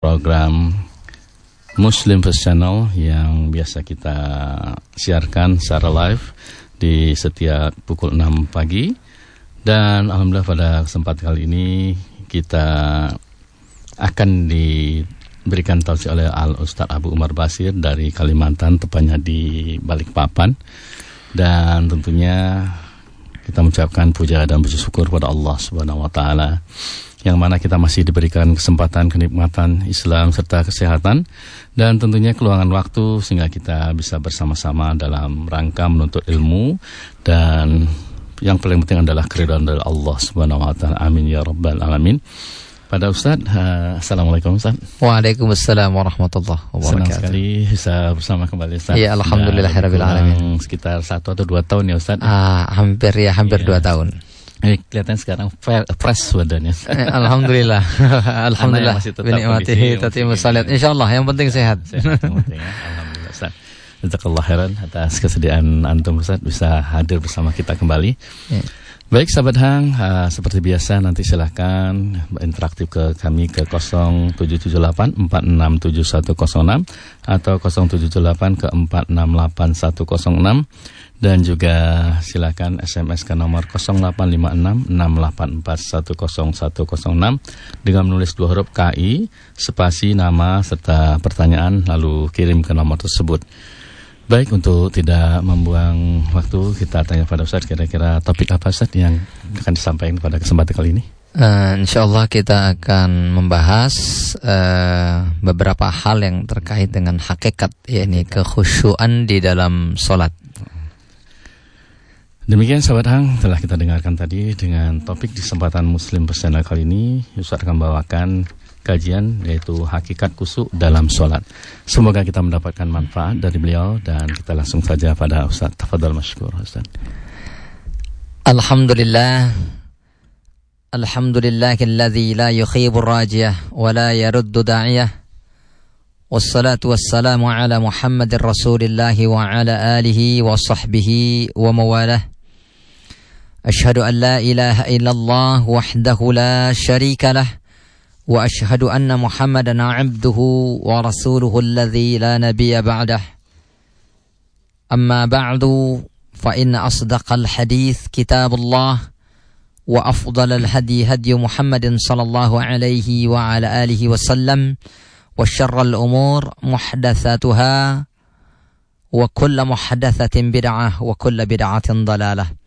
program Muslim First Channel yang biasa kita siarkan secara live di setiap pukul 6 pagi. Dan alhamdulillah pada kesempatan kali ini kita akan diberikan tausiah oleh Al Ustadz Abu Umar Basir dari Kalimantan tepatnya di Balikpapan. Dan tentunya kita mengucapkan puja dan bersyukur kepada Allah Subhanahu wa taala yang mana kita masih diberikan kesempatan kenikmatan Islam serta kesehatan dan tentunya keluangan waktu sehingga kita bisa bersama-sama dalam rangka menuntut ilmu dan yang paling penting adalah keridhaan dari Allah Subhanahu wa taala. Amin ya rabbal alamin. Pada Ustaz, uh, Assalamualaikum Ustaz Waalaikumsalam warahmatullahi wabarakatuh Senang sekali bisa bersama kembali Ustaz Ya Alhamdulillah Alamin Sekitar satu atau dua tahun ya Ustaz ah, Hampir ya, hampir ya. dua tahun Eh, kelihatan sekarang fresh badannya. Eh, Alhamdulillah. Alhamdulillah. Binikmatihi tatimu salat. Insyaallah yang penting sehat. sehat yang penting, ya. Alhamdulillah Ustaz. Jazakallah khairan atas kesediaan antum Ustaz bisa hadir bersama kita kembali. Ya. Baik sahabat Hang, uh, seperti biasa nanti silahkan interaktif ke kami ke 0778 467106 atau 078 ke 468106 dan juga silakan SMS ke nomor 0856 684 dengan menulis dua huruf KI, spasi nama serta pertanyaan lalu kirim ke nomor tersebut. Baik, untuk tidak membuang waktu, kita tanya pada Ustaz kira-kira topik apa Ustaz yang akan disampaikan pada kesempatan kali ini? Uh, Insya Allah kita akan membahas uh, beberapa hal yang terkait dengan hakikat, yakni kekhusyuan di dalam sholat. Demikian sahabat Hang telah kita dengarkan tadi dengan topik di kesempatan Muslim Personal kali ini Ustaz akan bawakan kajian yaitu hakikat kusuk dalam sholat. Semoga kita mendapatkan manfaat dari beliau dan kita langsung saja pada Ustaz. Tafadhal masykur Ustaz. Alhamdulillah. Alhamdulillahilladzi la yukhibu rajiyah wa la yaruddu da'iyah. والصلاة والسلام على محمد رسول الله وعلى آله وصحبه ومواله أشهد أن لا إله إلا الله وحده لا شريك له وأشهد أن محمدا عبده ورسوله الذي لا نبي بعده. أما بعد فإن أصدق الحديث كتاب الله وأفضل الهدي هدي محمد صلى الله عليه وعلى آله وسلم وشر الأمور محدثاتها وكل محدثة بدعة وكل بدعة ضلالة.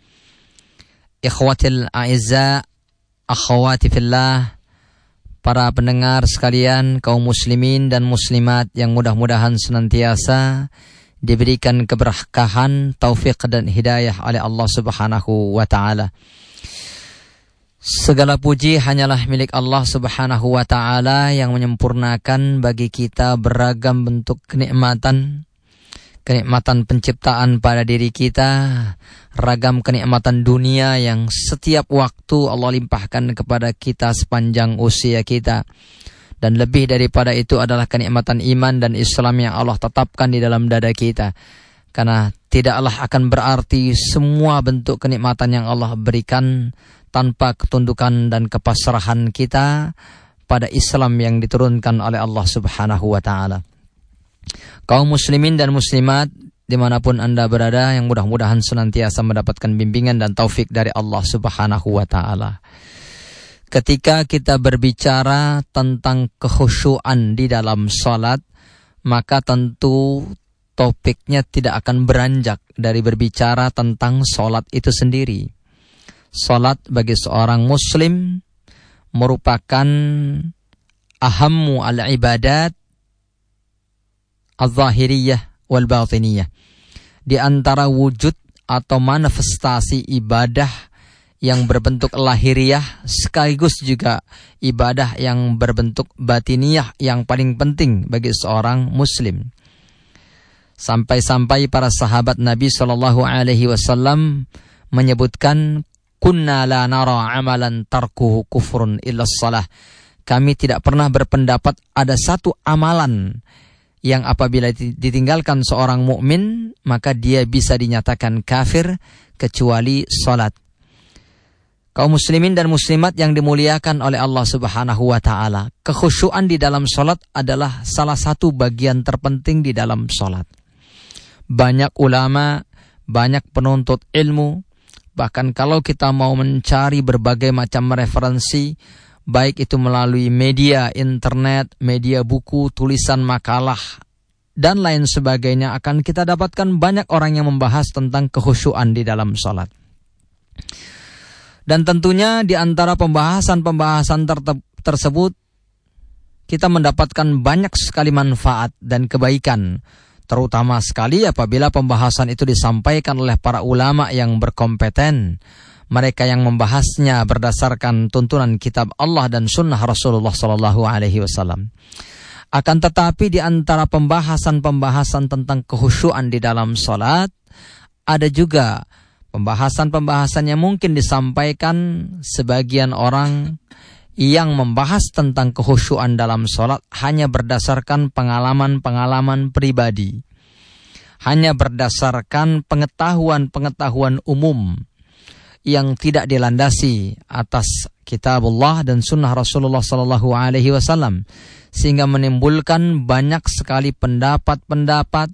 Ikhwatil al-a'izza, akhwati fillah, para pendengar sekalian, kaum muslimin dan muslimat yang mudah-mudahan senantiasa diberikan keberkahan, taufik dan hidayah oleh Allah Subhanahu wa taala. Segala puji hanyalah milik Allah Subhanahu wa taala yang menyempurnakan bagi kita beragam bentuk kenikmatan kenikmatan penciptaan pada diri kita, ragam kenikmatan dunia yang setiap waktu Allah limpahkan kepada kita sepanjang usia kita. Dan lebih daripada itu adalah kenikmatan iman dan Islam yang Allah tetapkan di dalam dada kita. Karena tidaklah akan berarti semua bentuk kenikmatan yang Allah berikan tanpa ketundukan dan kepasrahan kita pada Islam yang diturunkan oleh Allah Subhanahu wa taala kaum muslimin dan muslimat di mana pun anda berada yang mudah-mudahan senantiasa mendapatkan bimbingan dan taufik dari Allah subhanahu wa ta'ala. Ketika kita berbicara tentang kekhusyuan di dalam sholat, maka tentu topiknya tidak akan beranjak dari berbicara tentang sholat itu sendiri. Sholat bagi seorang muslim merupakan ahammu al-ibadat al-zahiriyah wal batiniyah. Di antara wujud atau manifestasi ibadah yang berbentuk lahiriah sekaligus juga ibadah yang berbentuk batiniyah yang paling penting bagi seorang muslim. Sampai-sampai para sahabat Nabi Shallallahu alaihi wasallam menyebutkan kunna la nara amalan tarkuhu kufrun illa salah. Kami tidak pernah berpendapat ada satu amalan yang apabila ditinggalkan seorang mukmin maka dia bisa dinyatakan kafir kecuali salat. Kaum muslimin dan muslimat yang dimuliakan oleh Allah Subhanahu wa taala, kekhusyuan di dalam salat adalah salah satu bagian terpenting di dalam salat. Banyak ulama, banyak penuntut ilmu, bahkan kalau kita mau mencari berbagai macam referensi, baik itu melalui media internet, media buku, tulisan makalah, dan lain sebagainya akan kita dapatkan banyak orang yang membahas tentang kekhusyuan di dalam salat. Dan tentunya di antara pembahasan-pembahasan tersebut kita mendapatkan banyak sekali manfaat dan kebaikan terutama sekali apabila pembahasan itu disampaikan oleh para ulama yang berkompeten mereka yang membahasnya berdasarkan tuntunan kitab Allah dan sunnah Rasulullah Sallallahu Alaihi Wasallam. Akan tetapi di antara pembahasan-pembahasan tentang kehusuan di dalam sholat ada juga Pembahasan-pembahasan yang mungkin disampaikan sebagian orang yang membahas tentang kehusuan dalam sholat hanya berdasarkan pengalaman-pengalaman pribadi. Hanya berdasarkan pengetahuan-pengetahuan umum yang tidak dilandasi atas kitabullah dan sunnah Rasulullah Sallallahu Alaihi Wasallam sehingga menimbulkan banyak sekali pendapat-pendapat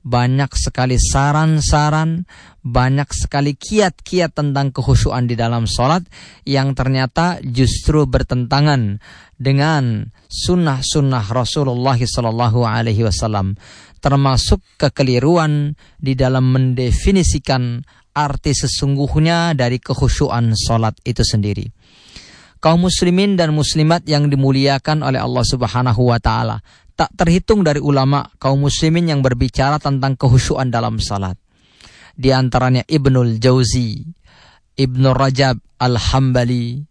banyak sekali saran-saran, banyak sekali kiat-kiat tentang kehusuan di dalam sholat yang ternyata justru bertentangan dengan sunnah-sunnah Rasulullah Sallallahu Alaihi Wasallam, termasuk kekeliruan di dalam mendefinisikan arti sesungguhnya dari kehusuan sholat itu sendiri. Kaum muslimin dan muslimat yang dimuliakan oleh Allah Subhanahu wa taala, tak terhitung dari ulama kaum muslimin yang berbicara tentang kehusuan dalam salat. Di antaranya Ibnul Jauzi, Ibnu Rajab Al-Hambali,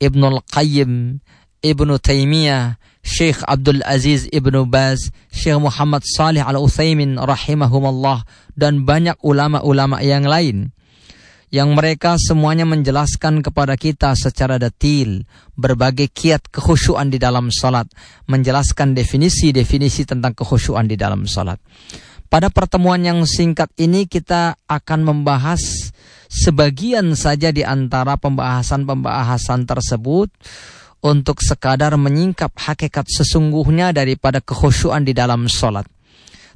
Ibnul Qayyim, Ibnu Taimiyah, Syekh Abdul Aziz Ibnu Baz, Syekh Muhammad Salih Al-Utsaimin rahimahumallah dan banyak ulama-ulama yang lain yang mereka semuanya menjelaskan kepada kita secara detil berbagai kiat kekhusyuan di dalam salat, menjelaskan definisi-definisi tentang kekhusyuan di dalam salat. Pada pertemuan yang singkat ini kita akan membahas sebagian saja di antara pembahasan-pembahasan tersebut untuk sekadar menyingkap hakikat sesungguhnya daripada kekhusyuan di dalam salat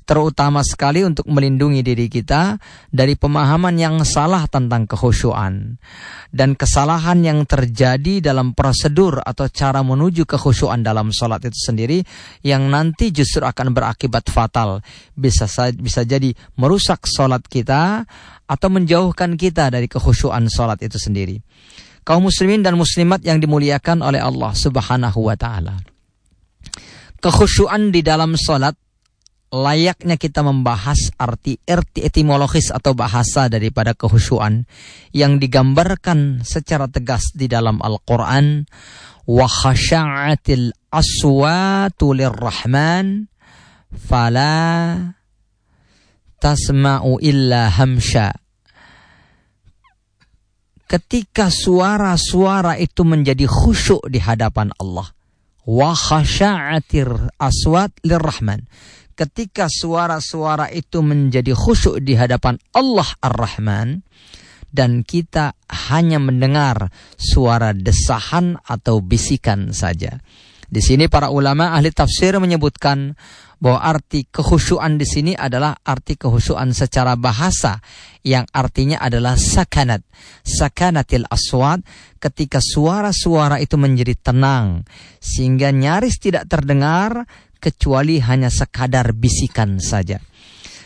terutama sekali untuk melindungi diri kita dari pemahaman yang salah tentang kekhusyuan. Dan kesalahan yang terjadi dalam prosedur atau cara menuju kekhusyuan dalam sholat itu sendiri yang nanti justru akan berakibat fatal. Bisa bisa jadi merusak sholat kita atau menjauhkan kita dari kekhusyuan sholat itu sendiri kaum muslimin dan muslimat yang dimuliakan oleh Allah Subhanahu wa taala. Kekhusyuan di dalam sholat layaknya kita membahas arti arti etimologis atau bahasa daripada kehusuan yang digambarkan secara tegas di dalam Al-Qur'an wa khasha'atil aswatu lirrahman fala tasma'u illa hamsha ketika suara-suara itu menjadi khusyuk di hadapan Allah wa khasha'atir aswat lirrahman ketika suara-suara itu menjadi khusyuk di hadapan Allah Ar-Rahman dan kita hanya mendengar suara desahan atau bisikan saja. Di sini para ulama ahli tafsir menyebutkan bahwa arti kekhusyuan di sini adalah arti kekhusyuan secara bahasa yang artinya adalah sakanat. Sakanatil aswad ketika suara-suara itu menjadi tenang sehingga nyaris tidak terdengar kecuali hanya sekadar bisikan saja.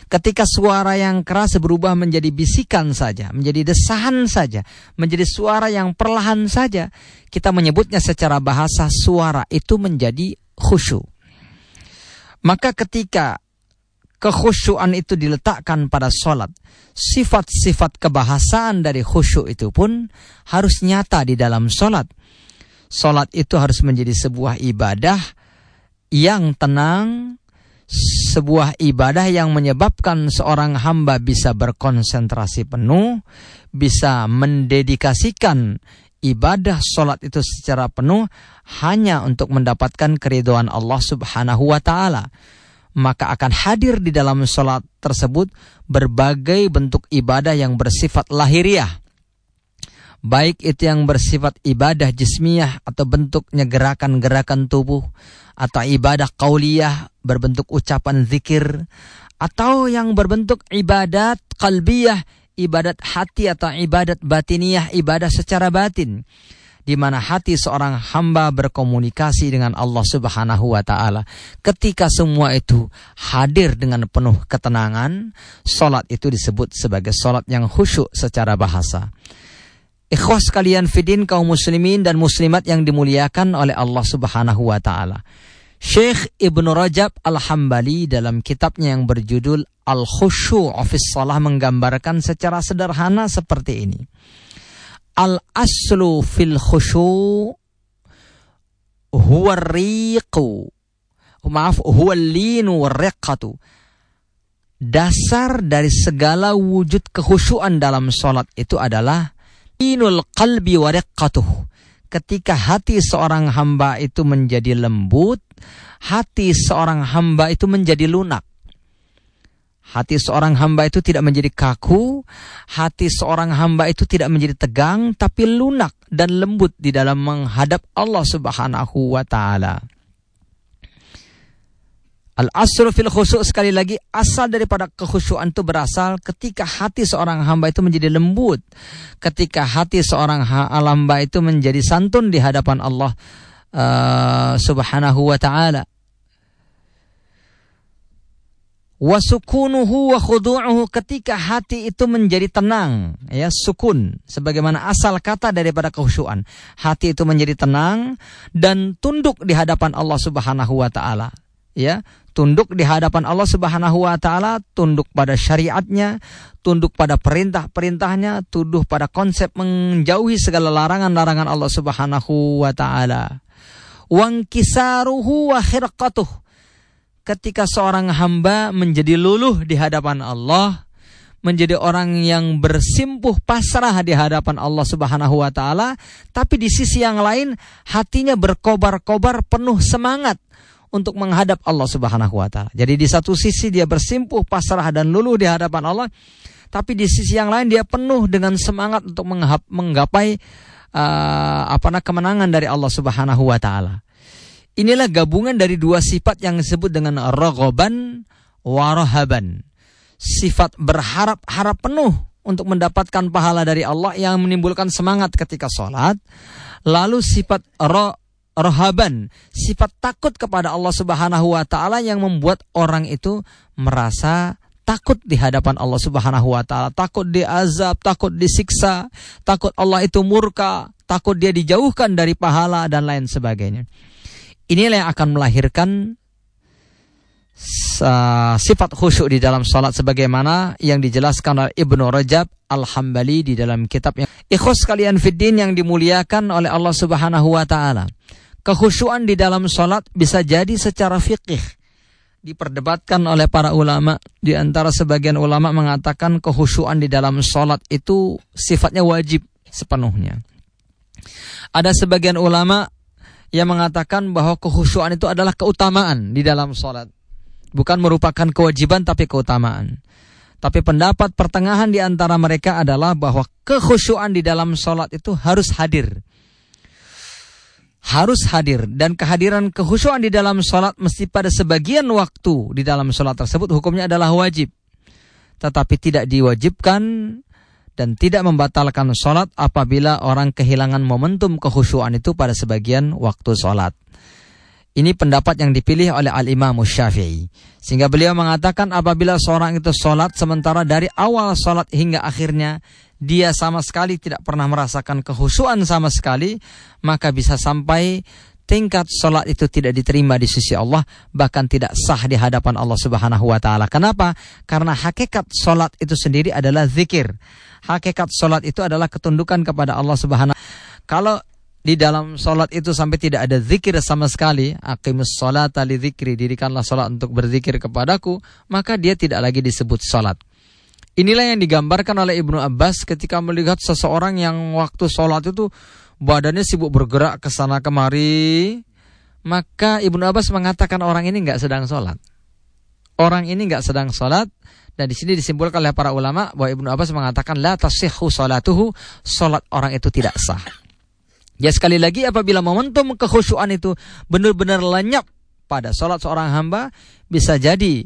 Ketika suara yang keras berubah menjadi bisikan saja, menjadi desahan saja, menjadi suara yang perlahan saja, kita menyebutnya secara bahasa suara itu menjadi khusyuk. Maka ketika kekhusyuan itu diletakkan pada sholat, sifat-sifat kebahasaan dari khusyuk itu pun harus nyata di dalam sholat. Sholat itu harus menjadi sebuah ibadah yang tenang, sebuah ibadah yang menyebabkan seorang hamba bisa berkonsentrasi penuh, bisa mendedikasikan ibadah sholat itu secara penuh hanya untuk mendapatkan keriduan Allah Subhanahu wa Ta'ala. Maka akan hadir di dalam sholat tersebut berbagai bentuk ibadah yang bersifat lahiriah, baik itu yang bersifat ibadah jismiyah atau bentuknya gerakan-gerakan tubuh atau ibadah qauliyah berbentuk ucapan zikir atau yang berbentuk ibadat qalbiyah ibadat hati atau ibadat batiniyah ibadah secara batin di mana hati seorang hamba berkomunikasi dengan Allah Subhanahu wa taala. Ketika semua itu hadir dengan penuh ketenangan, salat itu disebut sebagai salat yang khusyuk secara bahasa. Ikhwas kalian fidin kaum muslimin dan muslimat yang dimuliakan oleh Allah Subhanahu wa taala. Syekh Ibnu Rajab Al-Hambali dalam kitabnya yang berjudul Al-Khusyu' fi Salah menggambarkan secara sederhana seperti ini. Al-aslu fil khusyu' huwa riqu. Maaf, huwa linu riqatu. Dasar dari segala wujud kekhusyuan dalam sholat itu adalah inul qalbi wa Ketika hati seorang hamba itu menjadi lembut, hati seorang hamba itu menjadi lunak. Hati seorang hamba itu tidak menjadi kaku, hati seorang hamba itu tidak menjadi tegang, tapi lunak dan lembut di dalam menghadap Allah Subhanahu wa Ta'ala. Al-asru fil khusyuk sekali lagi asal daripada kekhusyuan itu berasal ketika hati seorang hamba itu menjadi lembut, ketika hati seorang hamba itu menjadi santun di hadapan Allah uh, Subhanahu wa taala. Wasukunuhu wa khudu'uhu ketika hati itu menjadi tenang, ya sukun sebagaimana asal kata daripada kekhusyuan. Hati itu menjadi tenang dan tunduk di hadapan Allah Subhanahu wa taala ya tunduk di hadapan Allah Subhanahu wa taala, tunduk pada syariatnya, tunduk pada perintah-perintahnya, tunduk pada konsep menjauhi segala larangan-larangan Allah Subhanahu wa taala. Wangkisaruhu wa khirqatuh. Ketika seorang hamba menjadi luluh di hadapan Allah, menjadi orang yang bersimpuh pasrah di hadapan Allah Subhanahu wa taala, tapi di sisi yang lain hatinya berkobar-kobar penuh semangat untuk menghadap Allah Subhanahu wa taala. Jadi di satu sisi dia bersimpuh pasrah dan luluh di hadapan Allah, tapi di sisi yang lain dia penuh dengan semangat untuk menggapai uh, apa kemenangan dari Allah Subhanahu wa taala. Inilah gabungan dari dua sifat yang disebut dengan raghaban warahaban. Sifat berharap-harap penuh untuk mendapatkan pahala dari Allah yang menimbulkan semangat ketika sholat. Lalu sifat rohaban, sifat takut kepada Allah Subhanahu wa taala yang membuat orang itu merasa takut di hadapan Allah Subhanahu wa taala, takut diazab, takut disiksa, takut Allah itu murka, takut dia dijauhkan dari pahala dan lain sebagainya. Inilah yang akan melahirkan sifat khusyuk di dalam salat sebagaimana yang dijelaskan oleh Ibnu Rajab Al-Hambali di dalam kitabnya. Ikhwas kalian fiddin yang dimuliakan oleh Allah Subhanahu wa taala. Kekhusyuan di dalam sholat bisa jadi secara fikih. Diperdebatkan oleh para ulama. Di antara sebagian ulama mengatakan kekhusyuan di dalam sholat itu sifatnya wajib sepenuhnya. Ada sebagian ulama yang mengatakan bahwa kekhusyuan itu adalah keutamaan di dalam sholat. Bukan merupakan kewajiban tapi keutamaan. Tapi pendapat pertengahan di antara mereka adalah bahwa kekhusyuan di dalam sholat itu harus hadir harus hadir dan kehadiran kehusuan di dalam sholat mesti pada sebagian waktu di dalam sholat tersebut hukumnya adalah wajib tetapi tidak diwajibkan dan tidak membatalkan sholat apabila orang kehilangan momentum kehusuan itu pada sebagian waktu sholat. Ini pendapat yang dipilih oleh Al-Imam Syafi'i. Sehingga beliau mengatakan apabila seorang itu sholat sementara dari awal sholat hingga akhirnya dia sama sekali tidak pernah merasakan kehusuan sama sekali, maka bisa sampai tingkat sholat itu tidak diterima di sisi Allah, bahkan tidak sah di hadapan Allah Subhanahu wa Ta'ala. Kenapa? Karena hakikat sholat itu sendiri adalah zikir. Hakikat sholat itu adalah ketundukan kepada Allah Subhanahu. Kalau di dalam sholat itu sampai tidak ada zikir sama sekali, aqimus sholat ali zikri, dirikanlah sholat untuk berzikir kepadaku, maka dia tidak lagi disebut sholat. Inilah yang digambarkan oleh Ibnu Abbas ketika melihat seseorang yang waktu sholat itu badannya sibuk bergerak ke sana kemari. Maka Ibnu Abbas mengatakan orang ini nggak sedang sholat. Orang ini nggak sedang sholat Dan di sini disimpulkan oleh para ulama bahwa Ibnu Abbas mengatakan la tasihhu salatuhu, salat orang itu tidak sah. Ya sekali lagi apabila momentum kekhusyuan itu benar-benar lenyap pada salat seorang hamba, bisa jadi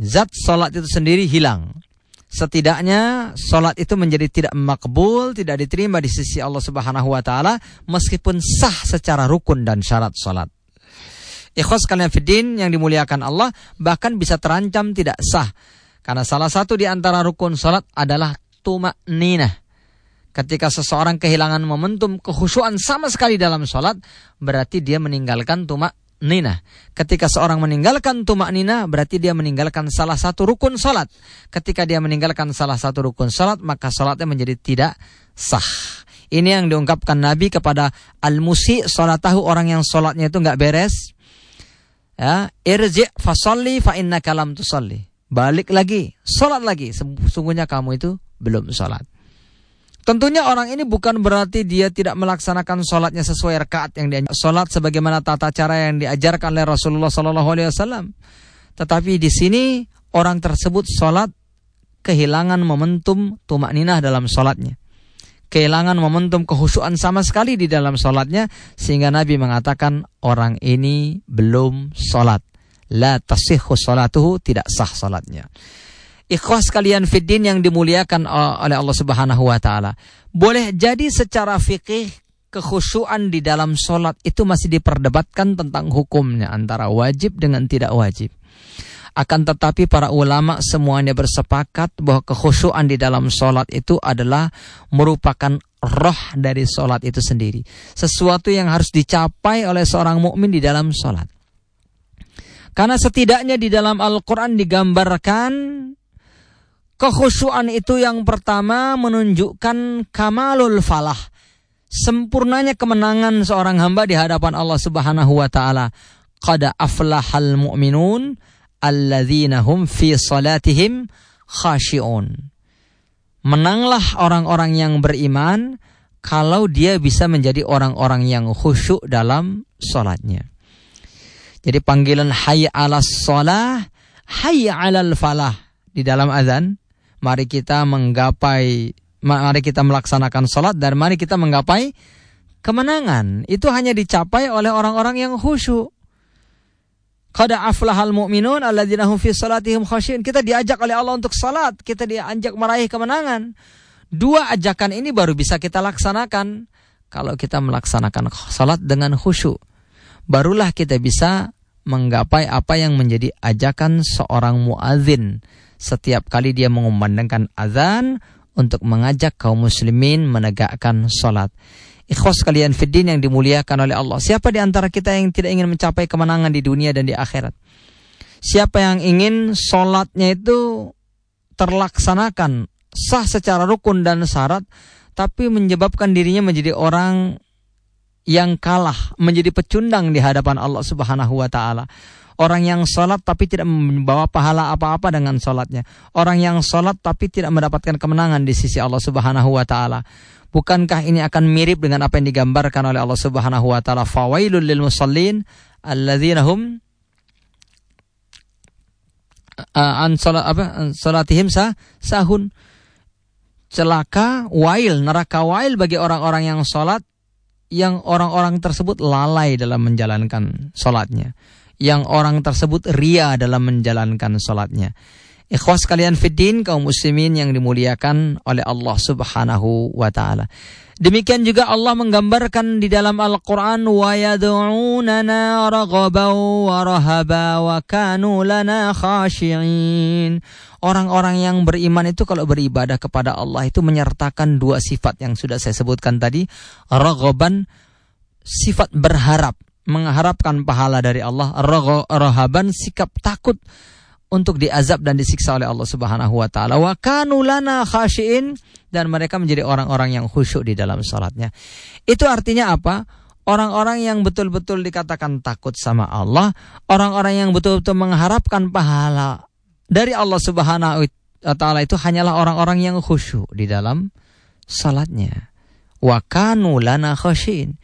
zat salat itu sendiri hilang. Setidaknya salat itu menjadi tidak makbul, tidak diterima di sisi Allah Subhanahu wa taala meskipun sah secara rukun dan syarat salat. Ikhwas kalian fidin yang dimuliakan Allah bahkan bisa terancam tidak sah karena salah satu di antara rukun salat adalah tumak ninah. Ketika seseorang kehilangan momentum kekhusyuan sama sekali dalam salat, berarti dia meninggalkan tumak ninah. Ketika seorang meninggalkan tumak ninah, berarti dia meninggalkan salah satu rukun salat. Ketika dia meninggalkan salah satu rukun salat, maka salatnya menjadi tidak sah. Ini yang diungkapkan Nabi kepada al-musi tahu orang yang salatnya itu nggak beres. Ya, irji fasalli fa innaka lam tusalli balik lagi, sholat lagi. Sungguhnya kamu itu belum sholat. Tentunya orang ini bukan berarti dia tidak melaksanakan sholatnya sesuai rakaat yang dia sholat sebagaimana tata cara yang diajarkan oleh Rasulullah Sallallahu Alaihi Wasallam. Tetapi di sini orang tersebut sholat kehilangan momentum tumak ninah dalam sholatnya. Kehilangan momentum kehusuan sama sekali di dalam sholatnya sehingga Nabi mengatakan orang ini belum sholat la tasihhu salatuhu tidak sah salatnya. Ikhwas kalian fiddin yang dimuliakan oleh Allah Subhanahu wa taala. Boleh jadi secara fikih kekhusyuan di dalam solat itu masih diperdebatkan tentang hukumnya antara wajib dengan tidak wajib. Akan tetapi para ulama semuanya bersepakat bahwa kekhusyuan di dalam solat itu adalah merupakan roh dari solat itu sendiri. Sesuatu yang harus dicapai oleh seorang mukmin di dalam solat. Karena setidaknya di dalam Al-Quran digambarkan kekhusyuan itu yang pertama menunjukkan kamalul falah. Sempurnanya kemenangan seorang hamba di hadapan Allah Subhanahu wa taala. Qad aflahal mu'minun alladzina hum fi salatihim khashi'un. Menanglah orang-orang yang beriman kalau dia bisa menjadi orang-orang yang khusyuk dalam salatnya. Jadi panggilan hayya ala sholah, hayya ala falah. Di dalam azan, mari kita menggapai, mari kita melaksanakan sholat dan mari kita menggapai kemenangan. Itu hanya dicapai oleh orang-orang yang khusyuk. Qada aflahal mu'minun alladzina hum fi salatihim khasyin. Kita diajak oleh Allah untuk salat, kita diajak meraih kemenangan. Dua ajakan ini baru bisa kita laksanakan kalau kita melaksanakan salat dengan khusyuk barulah kita bisa menggapai apa yang menjadi ajakan seorang muadzin setiap kali dia mengumandangkan azan untuk mengajak kaum muslimin menegakkan salat. Ikhwas kalian fiddin yang dimuliakan oleh Allah. Siapa di antara kita yang tidak ingin mencapai kemenangan di dunia dan di akhirat? Siapa yang ingin salatnya itu terlaksanakan sah secara rukun dan syarat tapi menyebabkan dirinya menjadi orang yang kalah menjadi pecundang di hadapan Allah Subhanahu wa taala. Orang yang sholat tapi tidak membawa pahala apa-apa dengan sholatnya. Orang yang sholat tapi tidak mendapatkan kemenangan di sisi Allah Subhanahu wa taala. Bukankah ini akan mirip dengan apa yang digambarkan oleh Allah Subhanahu wa taala? Fawailul lil musallin alladzina hum an salat apa salatihim sah sahun celaka wail neraka wail bagi orang-orang yang sholat yang orang-orang tersebut lalai dalam menjalankan sholatnya. Yang orang tersebut ria dalam menjalankan sholatnya. Ikhwas kalian fiddin kaum muslimin yang dimuliakan oleh Allah subhanahu wa ta'ala. Demikian juga Allah menggambarkan di dalam Al-Quran wa wa rahaba wa. Orang-orang yang beriman itu kalau beribadah kepada Allah itu menyertakan dua sifat yang sudah saya sebutkan tadi. Raghaban sifat berharap, mengharapkan pahala dari Allah. Rahaban sikap takut untuk diazab dan disiksa oleh Allah Subhanahu wa taala. Wa kanu lana khashiin dan mereka menjadi orang-orang yang khusyuk di dalam salatnya. Itu artinya apa? Orang-orang yang betul-betul dikatakan takut sama Allah, orang-orang yang betul-betul mengharapkan pahala dari Allah Subhanahu wa taala itu hanyalah orang-orang yang khusyuk di dalam salatnya. Wa kanu lana khashiin.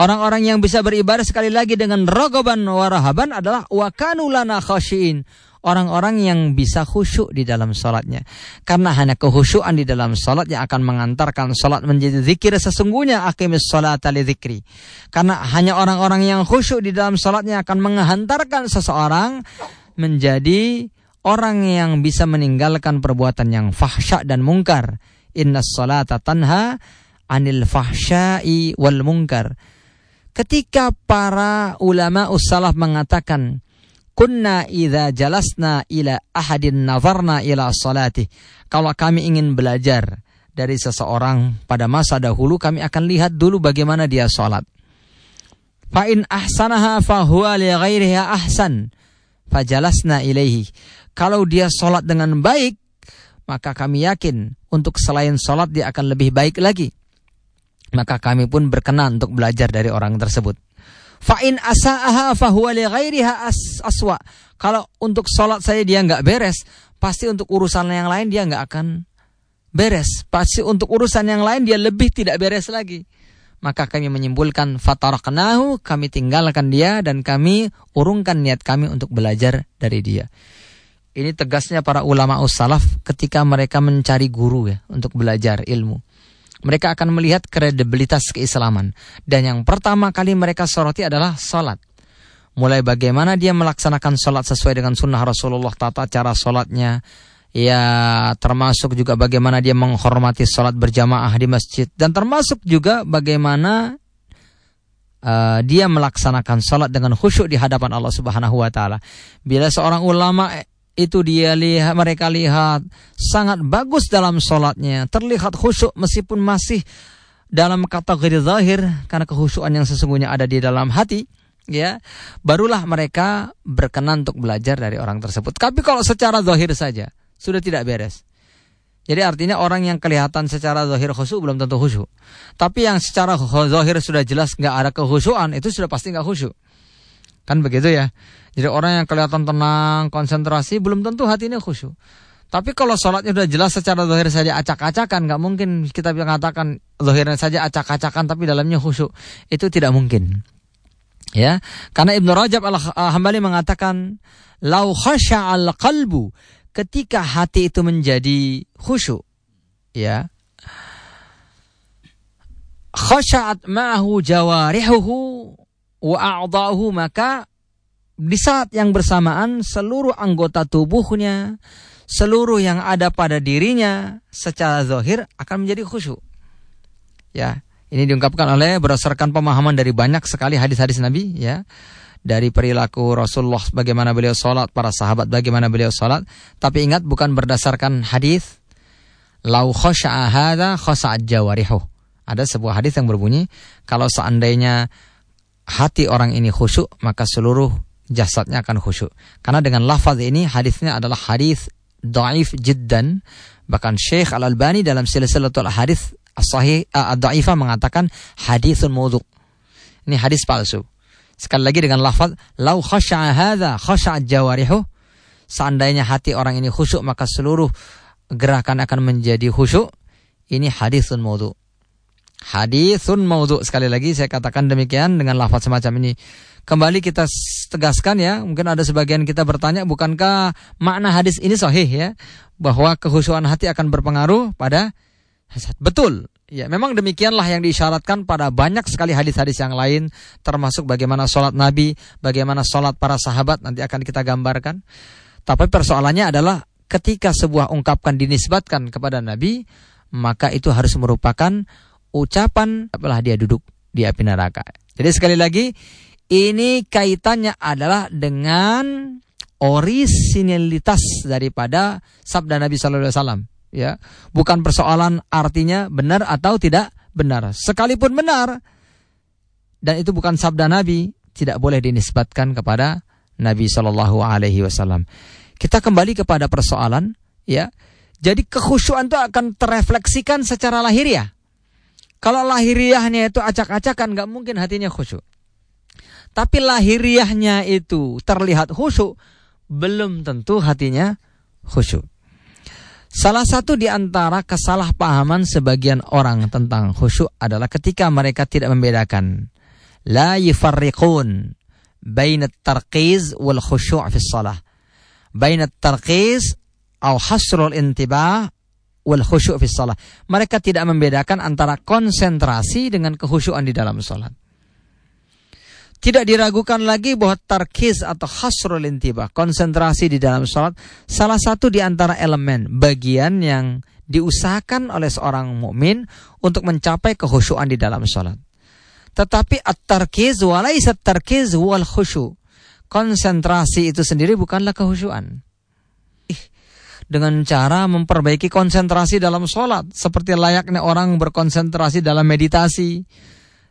Orang-orang yang bisa beribadah sekali lagi dengan rogoban warahaban adalah wakanulana khasyin orang-orang yang bisa khusyuk di dalam sholatnya. Karena hanya kehusyuan di dalam sholat yang akan mengantarkan sholat menjadi zikir sesungguhnya akimis sholat ali zikri. Karena hanya orang-orang yang khusyuk di dalam sholatnya akan menghantarkan seseorang menjadi orang yang bisa meninggalkan perbuatan yang fahsya dan mungkar. Inna sholata tanha anil fahsyai wal mungkar. Ketika para ulama ussalaf mengatakan kunna idza jalasna ila ahadin nazarna ila salati. Kalau kami ingin belajar dari seseorang pada masa dahulu kami akan lihat dulu bagaimana dia salat. Fa in ahsanaha fa huwa li ghairiha ahsan. Fajalasna ilaihi. Kalau dia salat dengan baik, maka kami yakin untuk selain salat dia akan lebih baik lagi. Maka kami pun berkenan untuk belajar dari orang tersebut. Fa'in asa'aha fahuwa li ghairiha as aswa. Kalau untuk sholat saya dia nggak beres, pasti untuk urusan yang lain dia nggak akan beres. Pasti untuk urusan yang lain dia lebih tidak beres lagi. Maka kami menyimpulkan fataraknahu, kami tinggalkan dia dan kami urungkan niat kami untuk belajar dari dia. Ini tegasnya para ulama ussalaf ketika mereka mencari guru ya untuk belajar ilmu mereka akan melihat kredibilitas keislaman. Dan yang pertama kali mereka soroti adalah sholat. Mulai bagaimana dia melaksanakan sholat sesuai dengan sunnah Rasulullah, tata cara sholatnya, ya termasuk juga bagaimana dia menghormati sholat berjamaah di masjid. Dan termasuk juga bagaimana uh, dia melaksanakan sholat dengan khusyuk di hadapan Allah Subhanahu Wa Taala. Bila seorang ulama itu dia lihat mereka lihat. Sangat bagus dalam sholatnya terlihat khusyuk meskipun masih dalam kategori zahir karena khusyukan yang sesungguhnya ada di dalam hati ya. Barulah mereka berkenan untuk belajar dari orang tersebut. Tapi kalau secara zahir saja sudah tidak beres. Jadi artinya orang yang kelihatan secara zahir khusyuk belum tentu khusyuk. Tapi yang secara zahir sudah jelas nggak ada kehusuan itu sudah pasti nggak khusyuk. Kan begitu ya jadi orang yang kelihatan tenang, konsentrasi, belum tentu hatinya khusyuk. Tapi kalau sholatnya sudah jelas secara zahir saja acak-acakan, nggak mungkin kita mengatakan zahirnya saja acak-acakan tapi dalamnya khusyuk. Itu tidak mungkin. Ya, karena Ibnu Rajab al-Hambali mengatakan lau al qalbu ketika hati itu menjadi khusyuk, ya. Khasha'at ma'ahu jawarihuhu wa a'dahu maka di saat yang bersamaan seluruh anggota tubuhnya, seluruh yang ada pada dirinya secara zahir akan menjadi khusyuk. Ya, ini diungkapkan oleh berdasarkan pemahaman dari banyak sekali hadis-hadis Nabi ya. Dari perilaku Rasulullah bagaimana beliau sholat, para sahabat bagaimana beliau sholat. Tapi ingat bukan berdasarkan hadis. Lau khosya'a hadha khosa'at. Ada sebuah hadis yang berbunyi, kalau seandainya hati orang ini khusyuk, maka seluruh jasadnya akan khusyuk. Karena dengan lafaz ini hadisnya adalah hadis dhaif jiddan. Bahkan Syekh Al-Albani dalam silsilatul hadis sahih ad-dhaifah mengatakan hadisun mawdu'. Ini hadis palsu. Sekali lagi dengan lafaz lau khasya'a hadza khasya'a jawarihu seandainya hati orang ini khusyuk maka seluruh gerakan akan menjadi khusyuk. Ini hadisun mawdu'. Hadisun mawdu' sekali lagi saya katakan demikian dengan lafaz semacam ini kembali kita tegaskan ya, mungkin ada sebagian kita bertanya, bukankah makna hadis ini sahih ya, bahwa kehusuan hati akan berpengaruh pada hasad. Betul. Ya, memang demikianlah yang diisyaratkan pada banyak sekali hadis-hadis yang lain, termasuk bagaimana sholat Nabi, bagaimana sholat para sahabat, nanti akan kita gambarkan. Tapi persoalannya adalah ketika sebuah ungkapan dinisbatkan kepada Nabi, maka itu harus merupakan ucapan setelah dia duduk di api neraka. Jadi sekali lagi, ini kaitannya adalah dengan orisinalitas daripada sabda Nabi Shallallahu Alaihi Wasallam. Ya, bukan persoalan artinya benar atau tidak benar. Sekalipun benar, dan itu bukan sabda Nabi, tidak boleh dinisbatkan kepada Nabi Shallallahu Alaihi Wasallam. Kita kembali kepada persoalan, ya. Jadi kekhusyuan itu akan terefleksikan secara lahiriah. Kalau lahiriahnya itu acak-acakan, nggak mungkin hatinya khusyuk tapi lahiriahnya itu terlihat khusyuk, belum tentu hatinya khusyuk. Salah satu di antara kesalahpahaman sebagian orang tentang khusyuk adalah ketika mereka tidak membedakan la yufarriqun bain at-tarqiz wal khusyu' fi shalah. Bain at-tarqiz atau hasrul intibah wal khusyu' fi shalah. Mereka tidak membedakan antara konsentrasi dengan kehusyuan di dalam salat. Tidak diragukan lagi bahwa tarkis atau hasrul intibah, konsentrasi di dalam sholat, salah satu di antara elemen, bagian yang diusahakan oleh seorang mukmin untuk mencapai kehusyuan di dalam sholat. Tetapi at-tarkiz walaisa tarkiz wal khusyu. Konsentrasi itu sendiri bukanlah kehusyuan. Dengan cara memperbaiki konsentrasi dalam sholat. Seperti layaknya orang berkonsentrasi dalam meditasi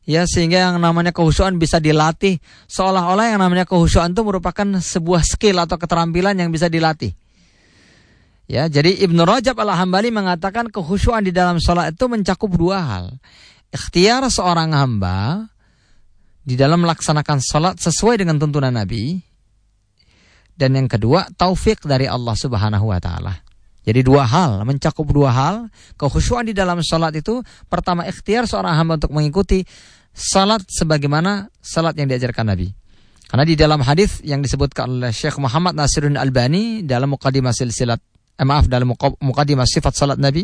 ya sehingga yang namanya kehusuan bisa dilatih seolah-olah yang namanya kehusuan itu merupakan sebuah skill atau keterampilan yang bisa dilatih. Ya, jadi Ibnu Rajab Al-Hambali mengatakan kehusuan di dalam sholat itu mencakup dua hal. Ikhtiar seorang hamba di dalam melaksanakan sholat sesuai dengan tuntunan Nabi. Dan yang kedua, taufik dari Allah Subhanahu wa taala. Jadi dua hal, mencakup dua hal. Kehusuan di dalam sholat itu, pertama ikhtiar seorang hamba untuk mengikuti salat sebagaimana salat yang diajarkan Nabi. Karena di dalam hadis yang disebutkan oleh Syekh Muhammad Nasiruddin Albani dalam mukadimah silsilat eh, maaf dalam mukadimah sifat salat Nabi,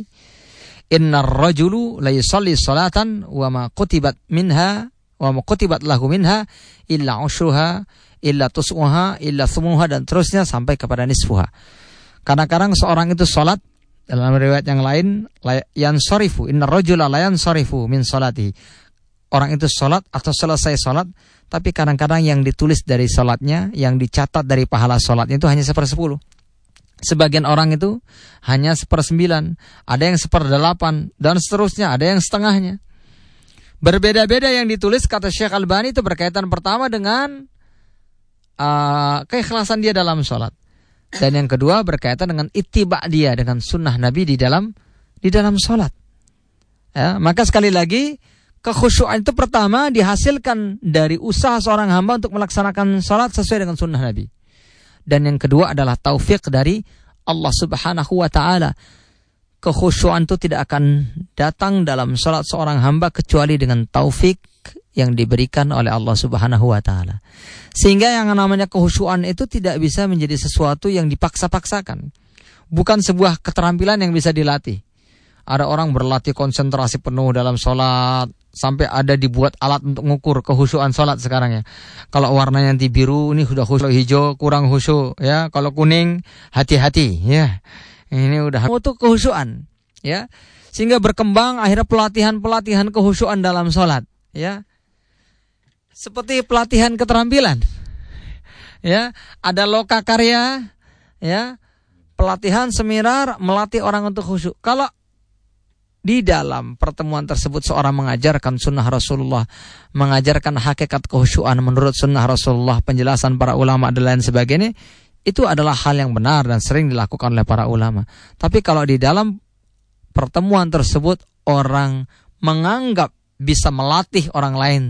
"Innar rajulu la yusalli salatan wa ma kutibat minha wa ma kutibat lahu minha illa ushruha illa tus'uha illa thumuha dan terusnya sampai kepada nisfuha." Kadang-kadang seorang itu salat dalam riwayat yang lain yang sorifu inna rajula la yansarifu min salati orang itu sholat atau selesai sholat, tapi kadang-kadang yang ditulis dari sholatnya, yang dicatat dari pahala sholatnya itu hanya sepersepuluh. Sebagian orang itu hanya sepersembilan, ada yang seperdelapan, dan seterusnya, ada yang setengahnya. Berbeda-beda yang ditulis kata Syekh Albani itu berkaitan pertama dengan uh, keikhlasan dia dalam sholat. Dan yang kedua berkaitan dengan itibak dia dengan sunnah Nabi di dalam di dalam sholat. Ya, maka sekali lagi Kekhusyuan itu pertama dihasilkan dari usaha seorang hamba untuk melaksanakan salat sesuai dengan sunnah Nabi. Dan yang kedua adalah taufik dari Allah Subhanahu wa taala. Kekhusyuan itu tidak akan datang dalam salat seorang hamba kecuali dengan taufik yang diberikan oleh Allah Subhanahu wa taala. Sehingga yang namanya kekhusyuan itu tidak bisa menjadi sesuatu yang dipaksa-paksakan. Bukan sebuah keterampilan yang bisa dilatih. Ada orang berlatih konsentrasi penuh dalam sholat, sampai ada dibuat alat untuk mengukur kehusuan sholat sekarang ya. Kalau warnanya nanti biru ini sudah khusyuk, hijau kurang khusyuk ya. Kalau kuning hati-hati ya. Ini udah untuk kehusuan ya. Sehingga berkembang akhirnya pelatihan-pelatihan kehusuan dalam sholat ya. Seperti pelatihan keterampilan ya. Ada loka karya ya. Pelatihan seminar melatih orang untuk khusyuk. Kalau di dalam pertemuan tersebut seorang mengajarkan sunnah Rasulullah, mengajarkan hakikat kehusuan menurut sunnah Rasulullah, penjelasan para ulama dan lain sebagainya, itu adalah hal yang benar dan sering dilakukan oleh para ulama. Tapi kalau di dalam pertemuan tersebut orang menganggap bisa melatih orang lain,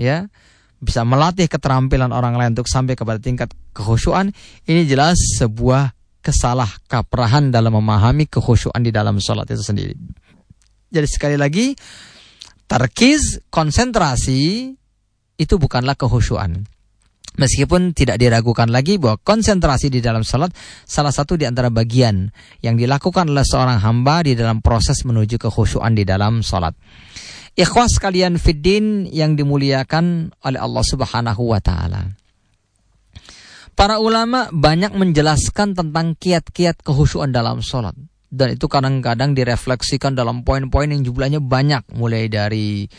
ya, bisa melatih keterampilan orang lain untuk sampai kepada tingkat kehusuan, ini jelas sebuah kesalah kaprahan dalam memahami kehusuan di dalam sholat itu sendiri. Jadi sekali lagi, tarkiz, konsentrasi, itu bukanlah kehusuan. Meskipun tidak diragukan lagi bahwa konsentrasi di dalam salat salah satu di antara bagian yang dilakukan oleh seorang hamba di dalam proses menuju kehusuan di dalam salat. Ikhwas kalian fiddin yang dimuliakan oleh Allah Subhanahu wa taala. Para ulama banyak menjelaskan tentang kiat-kiat kehusuan dalam salat dan itu kadang-kadang direfleksikan dalam poin-poin yang jumlahnya banyak mulai dari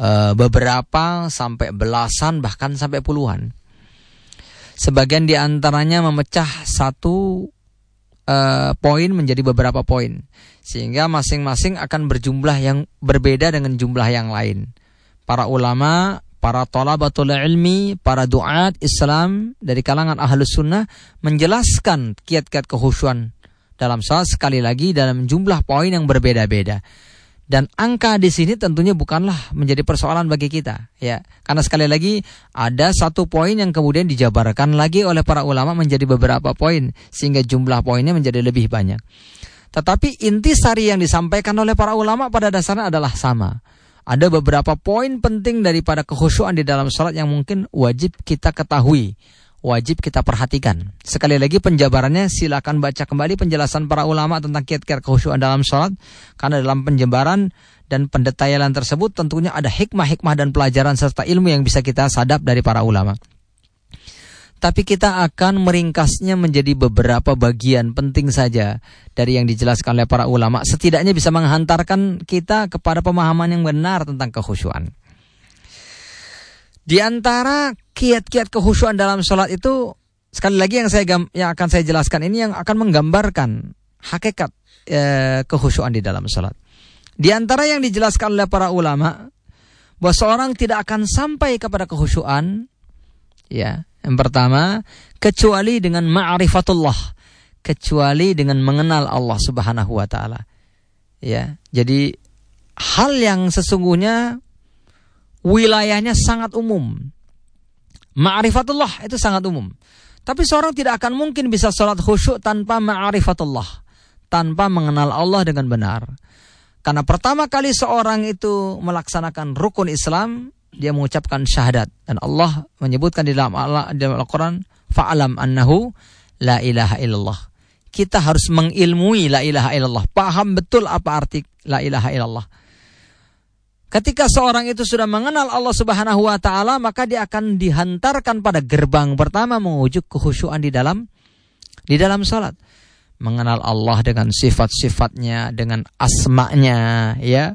uh, beberapa sampai belasan bahkan sampai puluhan. Sebagian di antaranya memecah satu uh, poin menjadi beberapa poin sehingga masing-masing akan berjumlah yang berbeda dengan jumlah yang lain. Para ulama, para talabatul ilmi, para duat Islam dari kalangan ahlus sunnah menjelaskan kiat-kiat kehusuan dalam salat sekali lagi dalam jumlah poin yang berbeda-beda. Dan angka di sini tentunya bukanlah menjadi persoalan bagi kita, ya. Karena sekali lagi ada satu poin yang kemudian dijabarkan lagi oleh para ulama menjadi beberapa poin sehingga jumlah poinnya menjadi lebih banyak. Tetapi inti sari yang disampaikan oleh para ulama pada dasarnya adalah sama. ada beberapa poin penting daripada kekhusyuan di dalam sholat yang mungkin wajib kita ketahui, wajib kita perhatikan. Sekali lagi penjabarannya silakan baca kembali penjelasan para ulama tentang kiat-kiat kekhusyuan dalam sholat. Karena dalam penjabaran dan pendetailan tersebut tentunya ada hikmah-hikmah dan pelajaran serta ilmu yang bisa kita sadap dari para ulama tapi kita akan meringkasnya menjadi beberapa bagian penting saja dari yang dijelaskan oleh para ulama. Setidaknya bisa menghantarkan kita kepada pemahaman yang benar tentang kehusuan. Di antara kiat-kiat kehusuan dalam sholat itu, sekali lagi yang saya yang akan saya jelaskan ini yang akan menggambarkan hakikat eh, kehusuan di dalam sholat. Di antara yang dijelaskan oleh para ulama, bahwa seorang tidak akan sampai kepada kehusuan, ya yang pertama, kecuali dengan ma'rifatullah, kecuali dengan mengenal Allah Subhanahu wa taala. Ya, jadi hal yang sesungguhnya wilayahnya sangat umum. Ma'rifatullah itu sangat umum. Tapi seorang tidak akan mungkin bisa sholat khusyuk tanpa ma'rifatullah. Tanpa mengenal Allah dengan benar. Karena pertama kali seorang itu melaksanakan rukun Islam, dia mengucapkan syahadat dan Allah menyebutkan di dalam Al-Qur'an fa'alam annahu la ilaha illallah. Kita harus mengilmui la ilaha illallah, paham betul apa arti la ilaha illallah. Ketika seorang itu sudah mengenal Allah Subhanahu wa taala, maka dia akan dihantarkan pada gerbang pertama mengujuk kehusuan di dalam di dalam salat. Mengenal Allah dengan sifat-sifatnya, dengan asma'nya, ya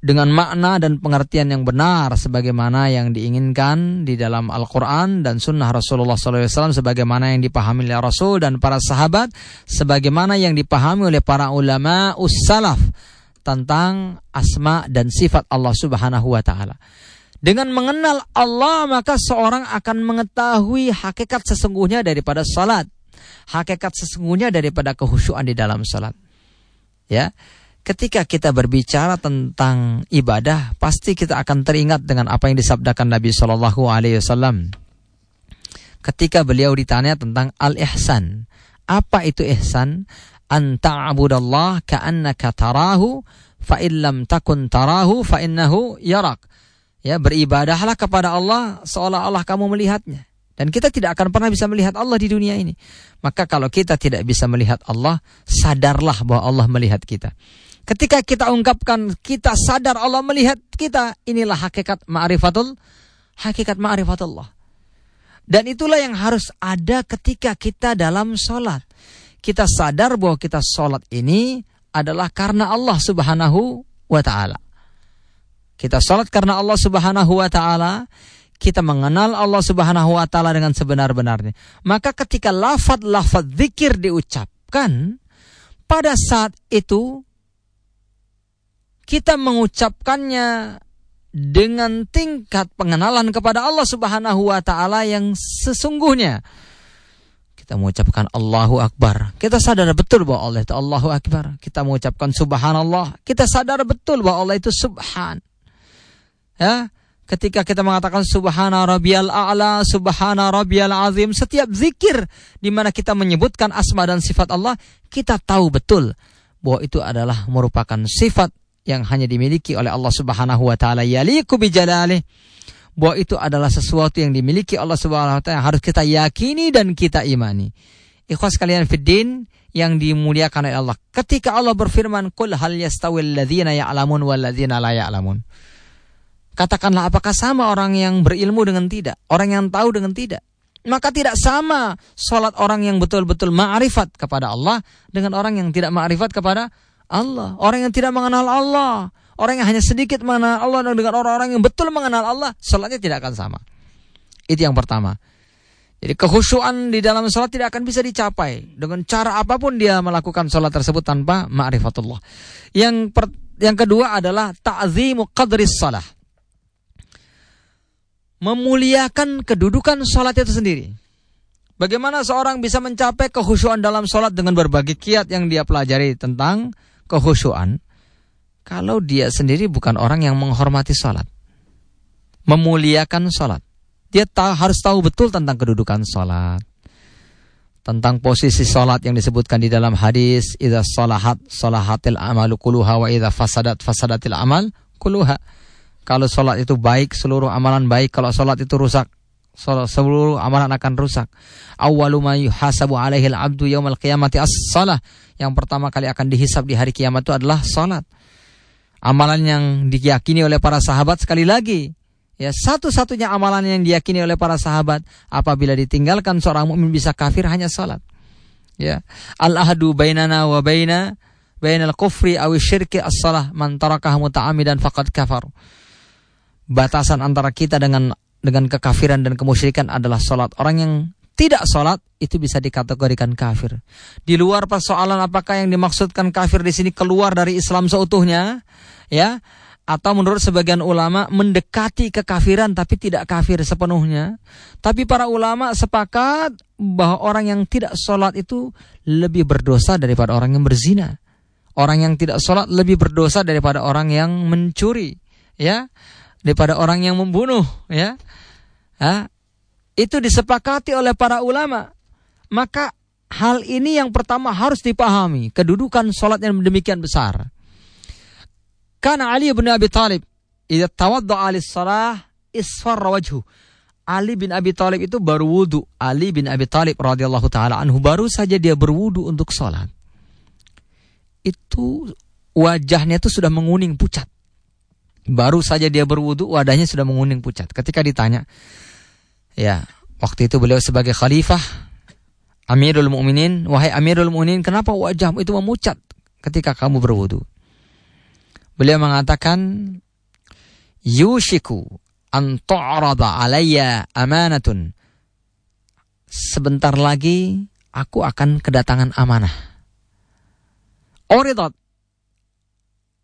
dengan makna dan pengertian yang benar sebagaimana yang diinginkan di dalam Al-Quran dan Sunnah Rasulullah SAW sebagaimana yang dipahami oleh Rasul dan para sahabat sebagaimana yang dipahami oleh para ulama ussalaf tentang asma dan sifat Allah Subhanahu wa taala. Dengan mengenal Allah maka seorang akan mengetahui hakikat sesungguhnya daripada salat, hakikat sesungguhnya daripada kehusuan di dalam salat. Ya ketika kita berbicara tentang ibadah, pasti kita akan teringat dengan apa yang disabdakan Nabi Shallallahu Alaihi Wasallam. Ketika beliau ditanya tentang al-ihsan, apa itu ihsan? Anta abudallah ka'annaka tarahu, fa illam takun tarahu fa innahu yarak. Ya, beribadahlah kepada Allah seolah-olah kamu melihatnya. Dan kita tidak akan pernah bisa melihat Allah di dunia ini. Maka kalau kita tidak bisa melihat Allah, sadarlah bahwa Allah melihat kita. Ketika kita ungkapkan, kita sadar Allah melihat kita, inilah hakikat ma'rifatul, hakikat ma'rifatullah. Dan itulah yang harus ada ketika kita dalam sholat. Kita sadar bahwa kita sholat ini adalah karena Allah subhanahu wa ta'ala. Kita sholat karena Allah subhanahu wa ta'ala. Kita mengenal Allah subhanahu wa ta'ala dengan sebenar-benarnya. Maka ketika lafad-lafad zikir diucapkan, pada saat itu kita mengucapkannya dengan tingkat pengenalan kepada Allah Subhanahu wa taala yang sesungguhnya. Kita mengucapkan Allahu Akbar. Kita sadar betul bahwa Allah itu Allahu Akbar. Kita mengucapkan subhanallah, kita sadar betul bahwa Allah itu subhan. Ya, ketika kita mengatakan subhana rabbiyal a'la, subhana rabbiyal azim, setiap zikir di mana kita menyebutkan asma dan sifat Allah, kita tahu betul bahwa itu adalah merupakan sifat yang hanya dimiliki oleh Allah Subhanahu wa taala yaliku bijalali bahwa itu adalah sesuatu yang dimiliki Allah Subhanahu wa taala harus kita yakini dan kita imani. Ikhwas kalian fiddin yang dimuliakan oleh Allah. Ketika Allah berfirman, "Qul hal yastawil ladzina ya'lamun wal ladzina la ya'lamun." Katakanlah apakah sama orang yang berilmu dengan tidak, orang yang tahu dengan tidak? Maka tidak sama salat orang yang betul-betul ma'rifat kepada Allah dengan orang yang tidak ma'rifat kepada Allah. Orang yang tidak mengenal Allah, orang yang hanya sedikit mengenal Allah dan dengan orang-orang yang betul mengenal Allah, sholatnya tidak akan sama. Itu yang pertama. Jadi kehusuan di dalam sholat tidak akan bisa dicapai dengan cara apa pun dia melakukan sholat tersebut tanpa ma'rifatullah. Yang per, yang kedua adalah ta'zimu qadris salah. Memuliakan kedudukan sholat itu sendiri. Bagaimana seorang bisa mencapai kehusuan dalam sholat dengan berbagai kiat yang dia pelajari tentang kehusuan kalau dia sendiri bukan orang yang menghormati sholat. Memuliakan sholat. Dia tahu, harus tahu betul tentang kedudukan sholat. Tentang posisi sholat yang disebutkan di dalam hadis. Iza sholahat sholahatil amalu kuluha wa idha fasadat fasadatil amal kuluha. Kalau sholat itu baik, seluruh amalan baik. Kalau sholat itu rusak, seluruh amalan akan rusak. Awwalu ma yuhasabu alaihi al-abdu yaumal qiyamati as-salah. Yang pertama kali akan dihisab di hari kiamat itu adalah sholat. Amalan yang diyakini oleh para sahabat sekali lagi. Ya, satu-satunya amalan yang diyakini oleh para sahabat apabila ditinggalkan seorang mukmin bisa kafir hanya sholat. Ya. Al-ahdu bainana wa baina bainal kufri awi syirki as-salah man tarakah muta'amidan faqad kafar batasan antara kita dengan dengan kekafiran dan kemusyrikan adalah sholat. Orang yang tidak sholat itu bisa dikategorikan kafir. Di luar persoalan apakah yang dimaksudkan kafir di sini keluar dari Islam seutuhnya, ya, atau menurut sebagian ulama mendekati kekafiran tapi tidak kafir sepenuhnya. Tapi para ulama sepakat bahwa orang yang tidak sholat itu lebih berdosa daripada orang yang berzina. Orang yang tidak sholat lebih berdosa daripada orang yang mencuri, ya daripada orang yang membunuh ya. Ha? Itu disepakati oleh para ulama. Maka hal ini yang pertama harus dipahami, kedudukan salat yang demikian besar. Karena Ali bin Abi Thalib idza tawadda ali salah isfarra wajhu. Ali bin Abi Thalib itu baru wudu. Ali bin Abi Thalib radhiyallahu taala anhu baru saja dia berwudu untuk salat. Itu wajahnya itu sudah menguning pucat. Baru saja dia berwudu, wadahnya sudah menguning pucat. Ketika ditanya, ya, waktu itu beliau sebagai khalifah, Amirul Mukminin, wahai Amirul Mukminin, kenapa wajahmu itu memucat ketika kamu berwudu? Beliau mengatakan, Yushiku an tu'rada alayya amanatun. Sebentar lagi aku akan kedatangan amanah. Uridat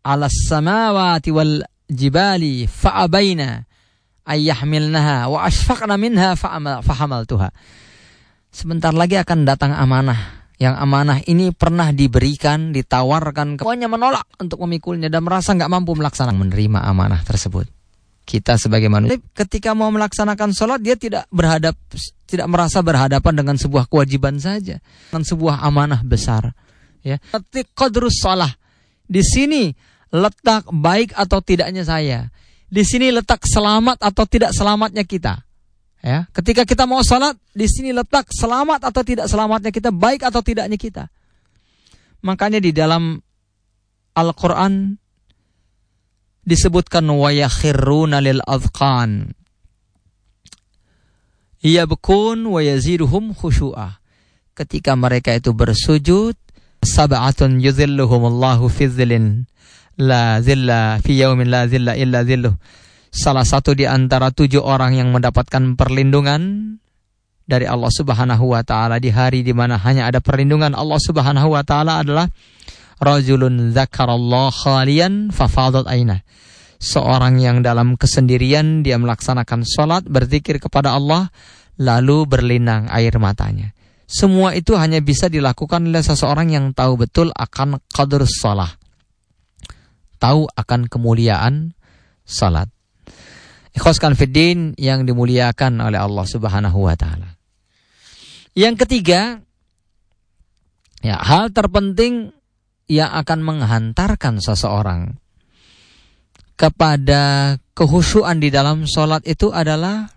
ala samawati wal jibali fa'abaina ayyahmilnaha wa ashfaqna minha fahamaltuha. Sebentar lagi akan datang amanah. Yang amanah ini pernah diberikan, ditawarkan, kemuanya menolak untuk memikulnya dan merasa nggak mampu melaksanakan menerima amanah tersebut. Kita sebagai manusia ketika mau melaksanakan sholat dia tidak berhadap, tidak merasa berhadapan dengan sebuah kewajiban saja, dengan sebuah amanah besar. Ya, qadrus sholah. Di sini letak baik atau tidaknya saya. Di sini letak selamat atau tidak selamatnya kita. Ya, ketika kita mau sholat, di sini letak selamat atau tidak selamatnya kita, baik atau tidaknya kita. Makanya di dalam Al-Quran disebutkan wa yakhirruna lil adqan. Yabkun wa yaziduhum khusyu'ah. Ketika mereka itu bersujud, sab'atun yuzilluhumullahu fi dhillin la zilla fi yaumin la zilla illa zilluh. Salah satu di antara tujuh orang yang mendapatkan perlindungan dari Allah Subhanahu wa taala di hari di mana hanya ada perlindungan Allah Subhanahu wa taala adalah rajulun dzakarallah khalian fafadat aina. Seorang yang dalam kesendirian dia melaksanakan salat, berzikir kepada Allah lalu berlinang air matanya. Semua itu hanya bisa dilakukan oleh seseorang yang tahu betul akan qadr salat tahu akan kemuliaan salat. Ikhwaskan fiddin yang dimuliakan oleh Allah Subhanahu wa taala. Yang ketiga, ya hal terpenting yang akan menghantarkan seseorang kepada kehusuan di dalam salat itu adalah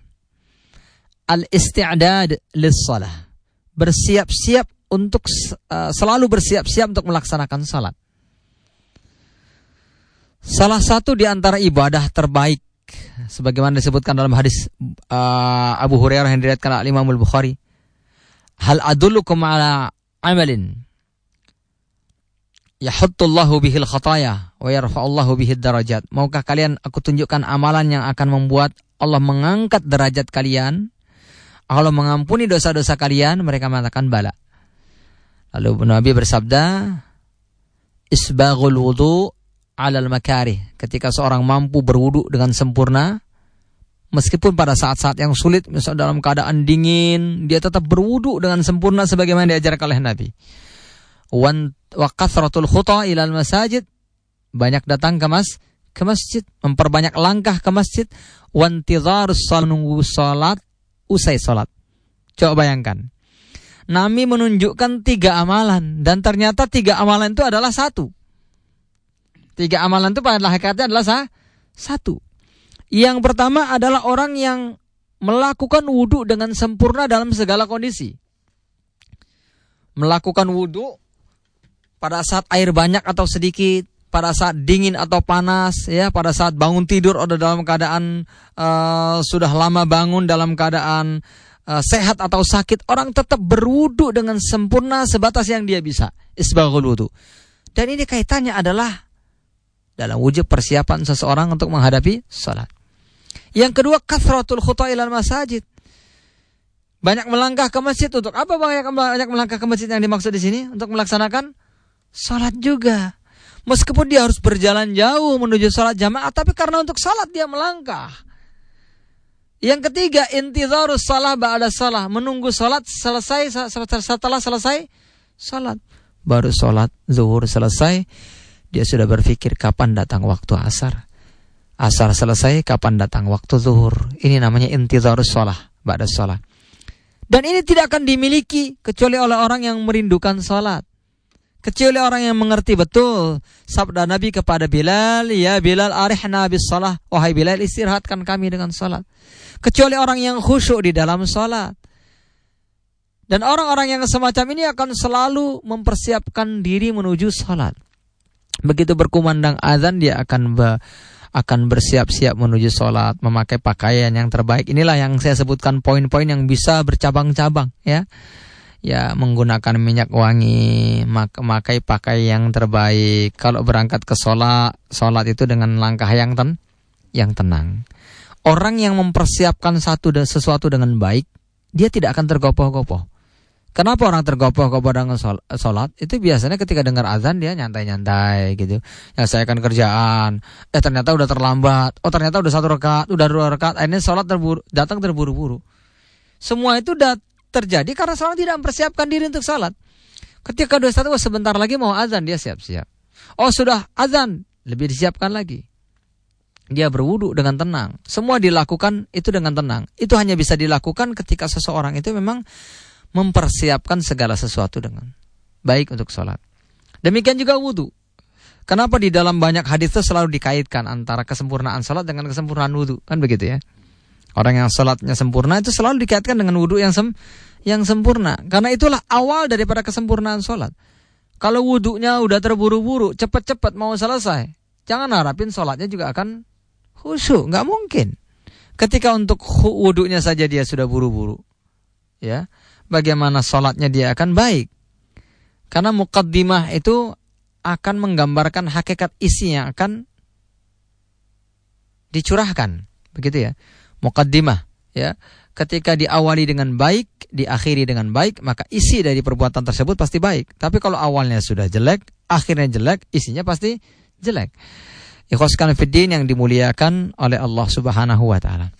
al-isti'dad lis-salah. Bersiap-siap untuk uh, selalu bersiap-siap untuk melaksanakan salat. Salah satu di antara ibadah terbaik sebagaimana disebutkan dalam hadis uh, Abu Hurairah yang diriwayatkan oleh Imam Al-Bukhari. Hal adullukum ala amalin yahuttullahu bihil khataya wa yarfa'ullahu bihid darajat. Maukah kalian aku tunjukkan amalan yang akan membuat Allah mengangkat derajat kalian? Allah mengampuni dosa-dosa kalian? Mereka mengatakan bala. Lalu Nabi bersabda, Isbaghul wudu alal makarih. Ketika seorang mampu berwudu dengan sempurna, meskipun pada saat-saat yang sulit, misalnya dalam keadaan dingin, dia tetap berwudu dengan sempurna sebagaimana diajarkan oleh Nabi. Wa kathratul khuta ilal masajid, banyak datang ke mas ke masjid, memperbanyak langkah ke masjid, wantidharus nunggu salat usai salat. Coba bayangkan. Nabi menunjukkan tiga amalan dan ternyata tiga amalan itu adalah satu. Tiga amalan itu pada hakikatnya adalah sah, Satu. Yang pertama adalah orang yang melakukan wudhu dengan sempurna dalam segala kondisi. Melakukan wudhu pada saat air banyak atau sedikit, pada saat dingin atau panas, ya, pada saat bangun tidur atau dalam keadaan uh, sudah lama bangun dalam keadaan uh, sehat atau sakit, orang tetap berwudhu dengan sempurna sebatas yang dia bisa. Isbaghul wudhu. Dan ini kaitannya adalah dalam wujud persiapan seseorang untuk menghadapi salat. Yang kedua, kathratul khuta ilal masajid. Banyak melangkah ke masjid untuk apa banyak banyak melangkah ke masjid yang dimaksud di sini untuk melaksanakan salat juga. Meskipun dia harus berjalan jauh menuju salat jamaah, tapi karena untuk salat dia melangkah. Yang ketiga, intizarus salah ba'da salah, menunggu salat selesai setelah selesai salat. Baru salat zuhur selesai, dia sudah berpikir kapan datang waktu asar. Asar selesai, kapan datang waktu zuhur. Ini namanya intizarus salah ba'da salah. Dan ini tidak akan dimiliki kecuali oleh orang yang merindukan salat. Kecuali orang yang mengerti betul sabda Nabi kepada Bilal, ya Bilal arihna bis salah. Wahai Bilal istirahatkan kami dengan salat. Kecuali orang yang khusyuk di dalam salat. Dan orang-orang yang semacam ini akan selalu mempersiapkan diri menuju salat. Begitu berkumandang azan dia akan be, akan bersiap-siap menuju sholat, memakai pakaian yang terbaik. Inilah yang saya sebutkan poin-poin yang bisa bercabang-cabang, ya ya menggunakan minyak wangi, memakai pakai yang terbaik. Kalau berangkat ke sholat, sholat itu dengan langkah yang ten, yang tenang. Orang yang mempersiapkan satu sesuatu dengan baik, dia tidak akan tergopoh-gopoh. Kenapa orang tergopoh-gopoh dengan sholat? Itu biasanya ketika dengar azan dia nyantai-nyantai gitu. Ya saya akan kerjaan. Eh ternyata udah terlambat. Oh ternyata udah satu rekat, udah dua rekat. Akhirnya sholat terburu, datang terburu-buru. Semua itu dat terjadi karena seorang tidak mempersiapkan diri untuk salat. Ketika dua satu sebentar lagi mau azan dia siap-siap. Oh sudah azan lebih disiapkan lagi. Dia berwudu dengan tenang. Semua dilakukan itu dengan tenang. Itu hanya bisa dilakukan ketika seseorang itu memang mempersiapkan segala sesuatu dengan baik untuk sholat. Demikian juga wudhu. Kenapa di dalam banyak hadis itu selalu dikaitkan antara kesempurnaan sholat dengan kesempurnaan wudhu? Kan begitu ya. Orang yang sholatnya sempurna itu selalu dikaitkan dengan wudhu yang sem yang sempurna. Karena itulah awal daripada kesempurnaan sholat. Kalau wudhunya udah terburu-buru, cepat-cepat mau selesai, jangan harapin sholatnya juga akan khusyuk. Nggak mungkin. Ketika untuk wudhunya saja dia sudah buru-buru, ya, bagaimana sholatnya dia akan baik? Karena mukaddimah itu akan menggambarkan hakikat isi yang akan dicurahkan, begitu ya. Mukaddimah ya. Ketika diawali dengan baik diakhiri dengan baik maka isi dari perbuatan tersebut pasti baik. Tapi kalau awalnya sudah jelek akhirnya jelek isinya pasti jelek. Ikhwaskan fiddin yang dimuliakan oleh Allah Subhanahu wa taala.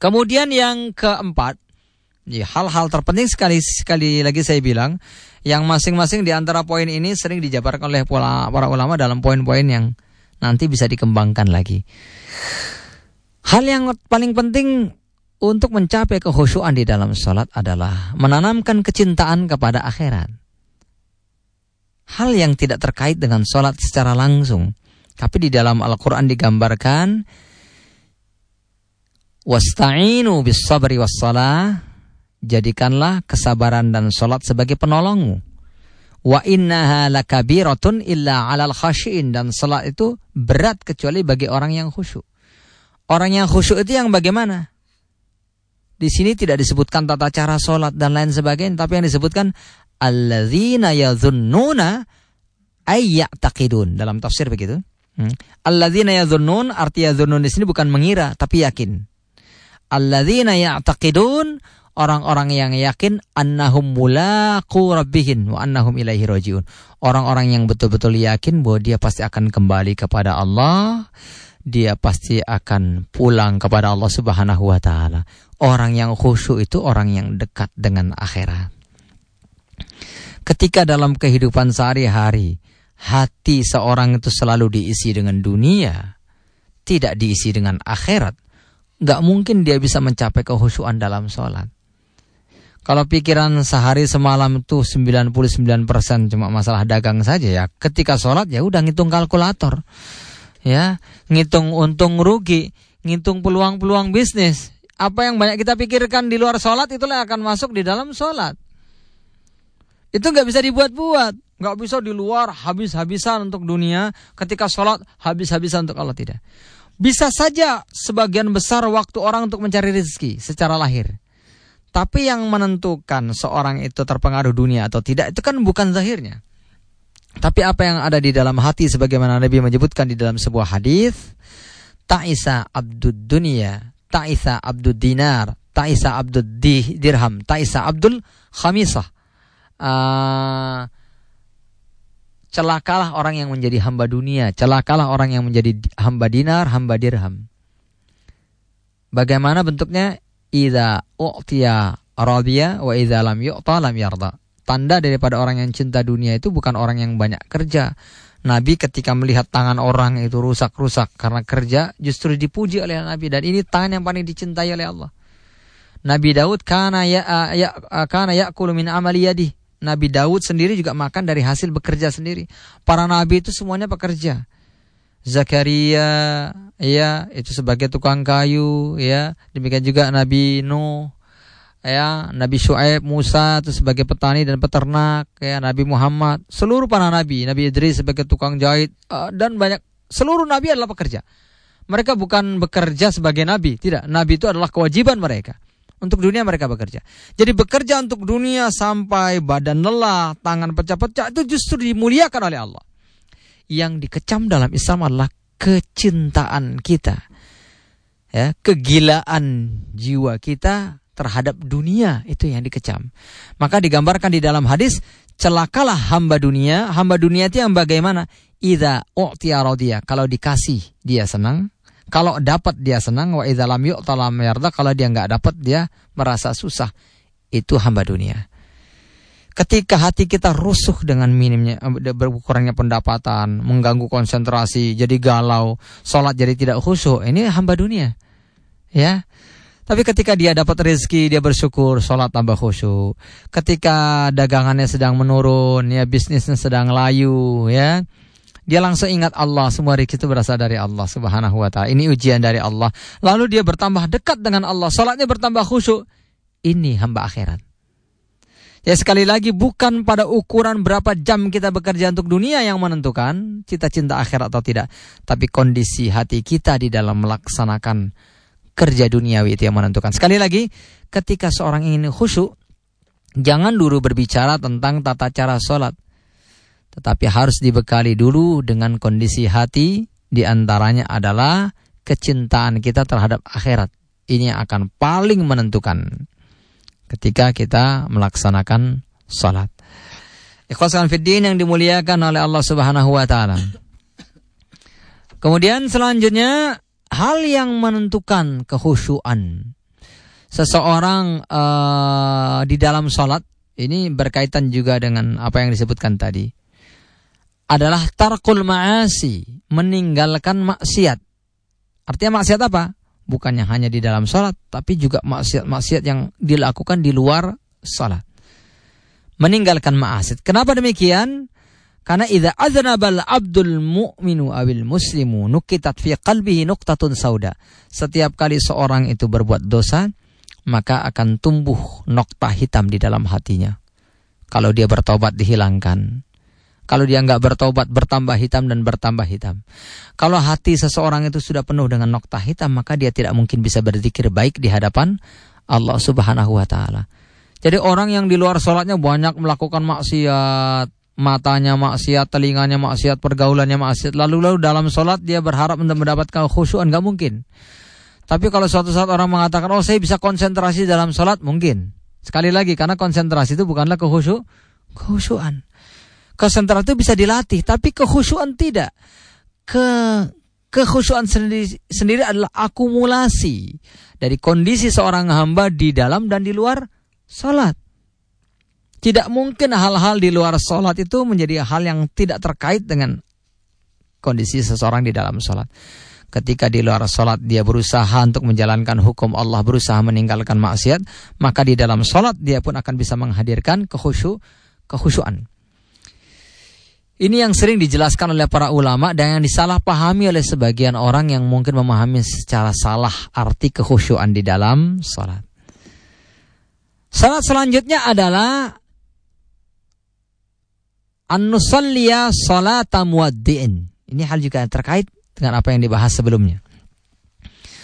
Kemudian yang keempat ya, hal-hal terpenting sekali sekali lagi saya bilang yang masing-masing di antara poin ini sering dijabarkan oleh para ulama dalam poin-poin yang nanti bisa dikembangkan lagi Hal yang paling penting untuk mencapai kehusuan di dalam sholat adalah menanamkan kecintaan kepada akhirat. Hal yang tidak terkait dengan sholat secara langsung. Tapi di dalam Al-Quran digambarkan Wasta'inu bis sabri was Jadikanlah kesabaran dan sholat sebagai penolongmu. Wa innaha lakabiratun illa alal khashiin. Dan sholat itu berat kecuali bagi orang yang khusyuk. Orang yang khusyuk itu yang bagaimana? Di sini tidak disebutkan tata cara sholat dan lain sebagainya, tapi yang disebutkan alladzina yadhunnuna ayya'taqidun dalam tafsir begitu. Hmm. Alladzina yadhunnun arti yadhunnun di sini bukan mengira tapi yakin. Alladzina ya'taqidun orang-orang yang yakin annahum mulaqu rabbihin wa annahum ilaihi rajiun. Orang-orang yang betul-betul yakin bahwa dia pasti akan kembali kepada Allah dia pasti akan pulang kepada Allah Subhanahu wa taala. Orang yang khusyuk itu orang yang dekat dengan akhirat. Ketika dalam kehidupan sehari-hari hati seorang itu selalu diisi dengan dunia, tidak diisi dengan akhirat, nggak mungkin dia bisa mencapai kehusuan dalam sholat. Kalau pikiran sehari semalam itu 99% cuma masalah dagang saja ya. Ketika sholat ya udah ngitung kalkulator ya, ngitung untung rugi, ngitung peluang-peluang bisnis. Apa yang banyak kita pikirkan di luar sholat itulah akan masuk di dalam sholat. Itu nggak bisa dibuat-buat, nggak bisa di luar habis-habisan untuk dunia. Ketika sholat habis-habisan untuk Allah tidak. Bisa saja sebagian besar waktu orang untuk mencari rezeki secara lahir. Tapi yang menentukan seorang itu terpengaruh dunia atau tidak itu kan bukan zahirnya. Tapi apa yang ada di dalam hati sebagaimana Nabi menyebutkan di dalam sebuah hadis, ta'isa abdud dunia, ta'isa abdud dinar, ta'isa abdud dirham, ta'isa abdul khamisah. Uh, celakalah orang yang menjadi hamba dunia, celakalah orang yang menjadi hamba dinar, hamba dirham. Bagaimana bentuknya? Idza u'tiya radiya wa idza lam yu'ta lam yarda. Tanda daripada orang yang cinta dunia itu bukan orang yang banyak kerja. Nabi ketika melihat tangan orang itu rusak-rusak karena kerja justru dipuji oleh Nabi dan ini tangan yang paling dicintai oleh Allah. Nabi Daud kana ya, ya kana ya'kulu min amali yadihi Nabi Daud sendiri juga makan dari hasil bekerja sendiri. Para nabi itu semuanya pekerja. Zakaria ya itu sebagai tukang kayu ya. Demikian juga Nabi Nuh ya. Nabi Shu'aib Musa itu sebagai petani dan peternak ya. Nabi Muhammad seluruh para nabi. Nabi Idris sebagai tukang jahit uh, dan banyak seluruh nabi adalah pekerja. Mereka bukan bekerja sebagai nabi tidak. Nabi itu adalah kewajiban mereka. Untuk dunia mereka bekerja. Jadi bekerja untuk dunia sampai badan lelah, tangan pecah-pecah itu justru dimuliakan oleh Allah. Yang dikecam dalam Islam adalah kecintaan kita. Ya, kegilaan jiwa kita terhadap dunia itu yang dikecam. Maka digambarkan di dalam hadis, celakalah hamba dunia. Hamba dunia itu yang bagaimana? Ida u'tiya Kalau dikasih dia senang, kalau dapat dia senang wa idza lam yu'ta lam yarda. Kalau dia nggak dapat dia merasa susah. Itu hamba dunia. Ketika hati kita rusuh dengan minimnya eh, berkurangnya pendapatan, mengganggu konsentrasi, jadi galau, sholat jadi tidak khusyuk, ini hamba dunia. Ya. Tapi ketika dia dapat rezeki, dia bersyukur, sholat tambah khusyuk. Ketika dagangannya sedang menurun, ya bisnisnya sedang layu, ya dia langsung ingat Allah, semua rezeki itu berasal dari Allah Subhanahu wa taala. Ini ujian dari Allah. Lalu dia bertambah dekat dengan Allah, salatnya bertambah khusyuk. Ini hamba akhirat. Ya sekali lagi bukan pada ukuran berapa jam kita bekerja untuk dunia yang menentukan kita cinta akhirat atau tidak, tapi kondisi hati kita di dalam melaksanakan kerja duniawi itu yang menentukan. Sekali lagi, ketika seorang ingin khusyuk, jangan dulu berbicara tentang tata cara sholat tetapi harus dibekali dulu dengan kondisi hati, di antaranya adalah kecintaan kita terhadap akhirat. Ini yang akan paling menentukan ketika kita melaksanakan salat. Ikhwasan fiddin yang dimuliakan oleh Allah Subhanahu wa taala. Kemudian selanjutnya hal yang menentukan kehusuan seseorang uh, di dalam salat ini berkaitan juga dengan apa yang disebutkan tadi adalah tarkul ma'asi, meninggalkan maksiat. Artinya maksiat apa? Bukannya hanya di dalam sholat, tapi juga maksiat-maksiat yang dilakukan di luar sholat. Meninggalkan maksiat. Kenapa demikian? Karena idza aznabal abdul mu'minu awil muslimu nukitat fi qalbihi nuqtatun sauda. Setiap kali seorang itu berbuat dosa, maka akan tumbuh nokta hitam di dalam hatinya. Kalau dia bertobat dihilangkan. Kalau dia nggak bertobat bertambah hitam dan bertambah hitam. Kalau hati seseorang itu sudah penuh dengan nokta hitam maka dia tidak mungkin bisa berzikir baik di hadapan Allah Subhanahu wa taala. Jadi orang yang di luar sholatnya banyak melakukan maksiat, matanya maksiat, telinganya maksiat, pergaulannya maksiat. Lalu lalu dalam sholat dia berharap untuk mendapatkan khusyuan nggak mungkin. Tapi kalau suatu saat orang mengatakan, oh saya bisa konsentrasi dalam sholat, mungkin. Sekali lagi, karena konsentrasi itu bukanlah kehusu, kehusuan. Konsentrasi itu bisa dilatih, tapi kekhusyuan tidak. Ke kekhusyuan sendiri, sendiri adalah akumulasi dari kondisi seorang hamba di dalam dan di luar salat. Tidak mungkin hal-hal di luar salat itu menjadi hal yang tidak terkait dengan kondisi seseorang di dalam salat. Ketika di luar salat dia berusaha untuk menjalankan hukum Allah, berusaha meninggalkan maksiat, maka di dalam salat dia pun akan bisa menghadirkan kehusyuk, kehusyuan. Ini yang sering dijelaskan oleh para ulama dan yang disalahpahami oleh sebagian orang yang mungkin memahami secara salah arti kekhusyuan di dalam salat. Salat selanjutnya adalah an-nusalliya salata muaddi'in. Ini hal juga terkait dengan apa yang dibahas sebelumnya.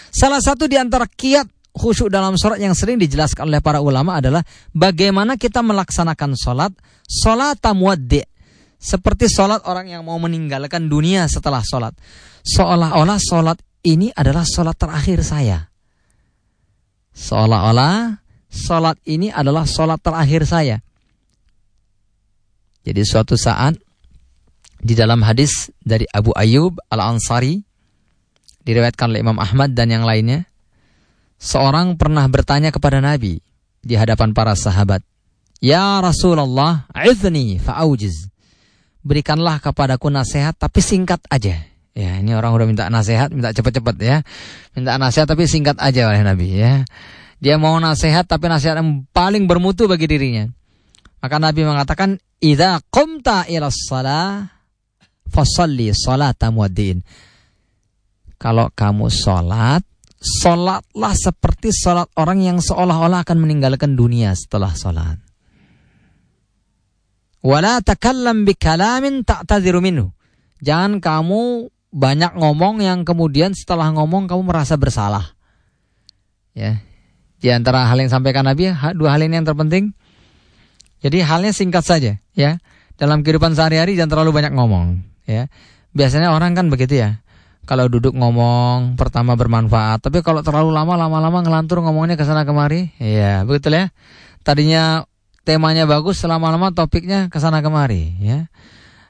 Salah satu di antara kiat khusyuk dalam sholat yang sering dijelaskan oleh para ulama adalah bagaimana kita melaksanakan sholat, sholat tamuaddi. Seperti sholat orang yang mau meninggalkan dunia setelah sholat. Seolah-olah sholat ini adalah sholat terakhir saya. Seolah-olah sholat ini adalah sholat terakhir saya. Jadi suatu saat di dalam hadis dari Abu Ayyub Al-Ansari diriwayatkan oleh Imam Ahmad dan yang lainnya. Seorang pernah bertanya kepada Nabi di hadapan para sahabat, "Ya Rasulullah, izni fa'aujiz." Berikanlah kepadaku nasihat tapi singkat aja. Ya, ini orang udah minta nasihat, minta cepat-cepat ya. Minta nasihat tapi singkat aja oleh Nabi ya. Dia mau nasihat tapi nasihat yang paling bermutu bagi dirinya. Maka Nabi mengatakan, "Idza qumta ila shalah fasalli salata muadzin." kalau kamu sholat, sholatlah seperti sholat orang yang seolah-olah akan meninggalkan dunia setelah sholat. Wala takallam bikalamin ta'tadhiru minhu. Jangan kamu banyak ngomong yang kemudian setelah ngomong kamu merasa bersalah. Ya. Di antara hal yang sampaikan Nabi, dua hal ini yang terpenting. Jadi halnya singkat saja, ya. Dalam kehidupan sehari-hari jangan terlalu banyak ngomong, ya. Biasanya orang kan begitu ya kalau duduk ngomong pertama bermanfaat, tapi kalau terlalu lama lama-lama ngelantur ngomongnya ke sana kemari, iya betul ya. Tadinya temanya bagus, lama-lama topiknya ke sana kemari, ya.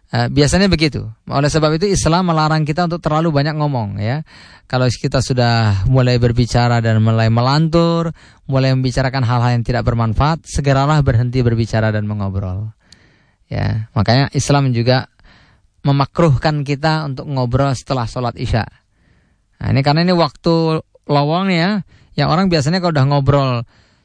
Uh, biasanya begitu. Oleh sebab itu Islam melarang kita untuk terlalu banyak ngomong ya. Kalau kita sudah mulai berbicara dan mulai melantur, mulai membicarakan hal-hal yang tidak bermanfaat, segeralah berhenti berbicara dan mengobrol. Ya, makanya Islam juga memakruhkan kita untuk ngobrol setelah sholat isya. Nah, ini karena ini waktu lowong ya, yang orang biasanya kalau udah ngobrol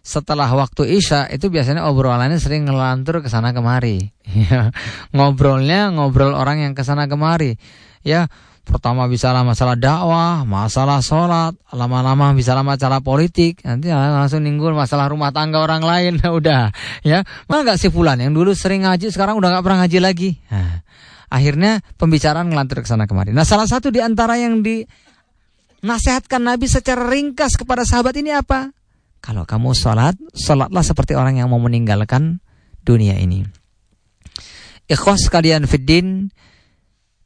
setelah waktu isya itu biasanya obrolannya sering ngelantur ke sana kemari. Ya, ngobrolnya ngobrol orang yang ke sana kemari. Ya, pertama bisalah masalah dakwah, masalah sholat, lama-lama bisalah masalah politik, nanti langsung ninggul masalah rumah tangga orang lain, udah ya. Mana nggak si Fulan yang dulu sering ngaji sekarang udah nggak pernah ngaji lagi. Nah, Akhirnya pembicaraan ngelantur ke sana kemari. Nah, salah satu di antara yang dinasihatkan Nabi secara ringkas kepada sahabat ini apa? Kalau kamu sholat, sholatlah seperti orang yang mau meninggalkan dunia ini. Ikhwas kalian fiddin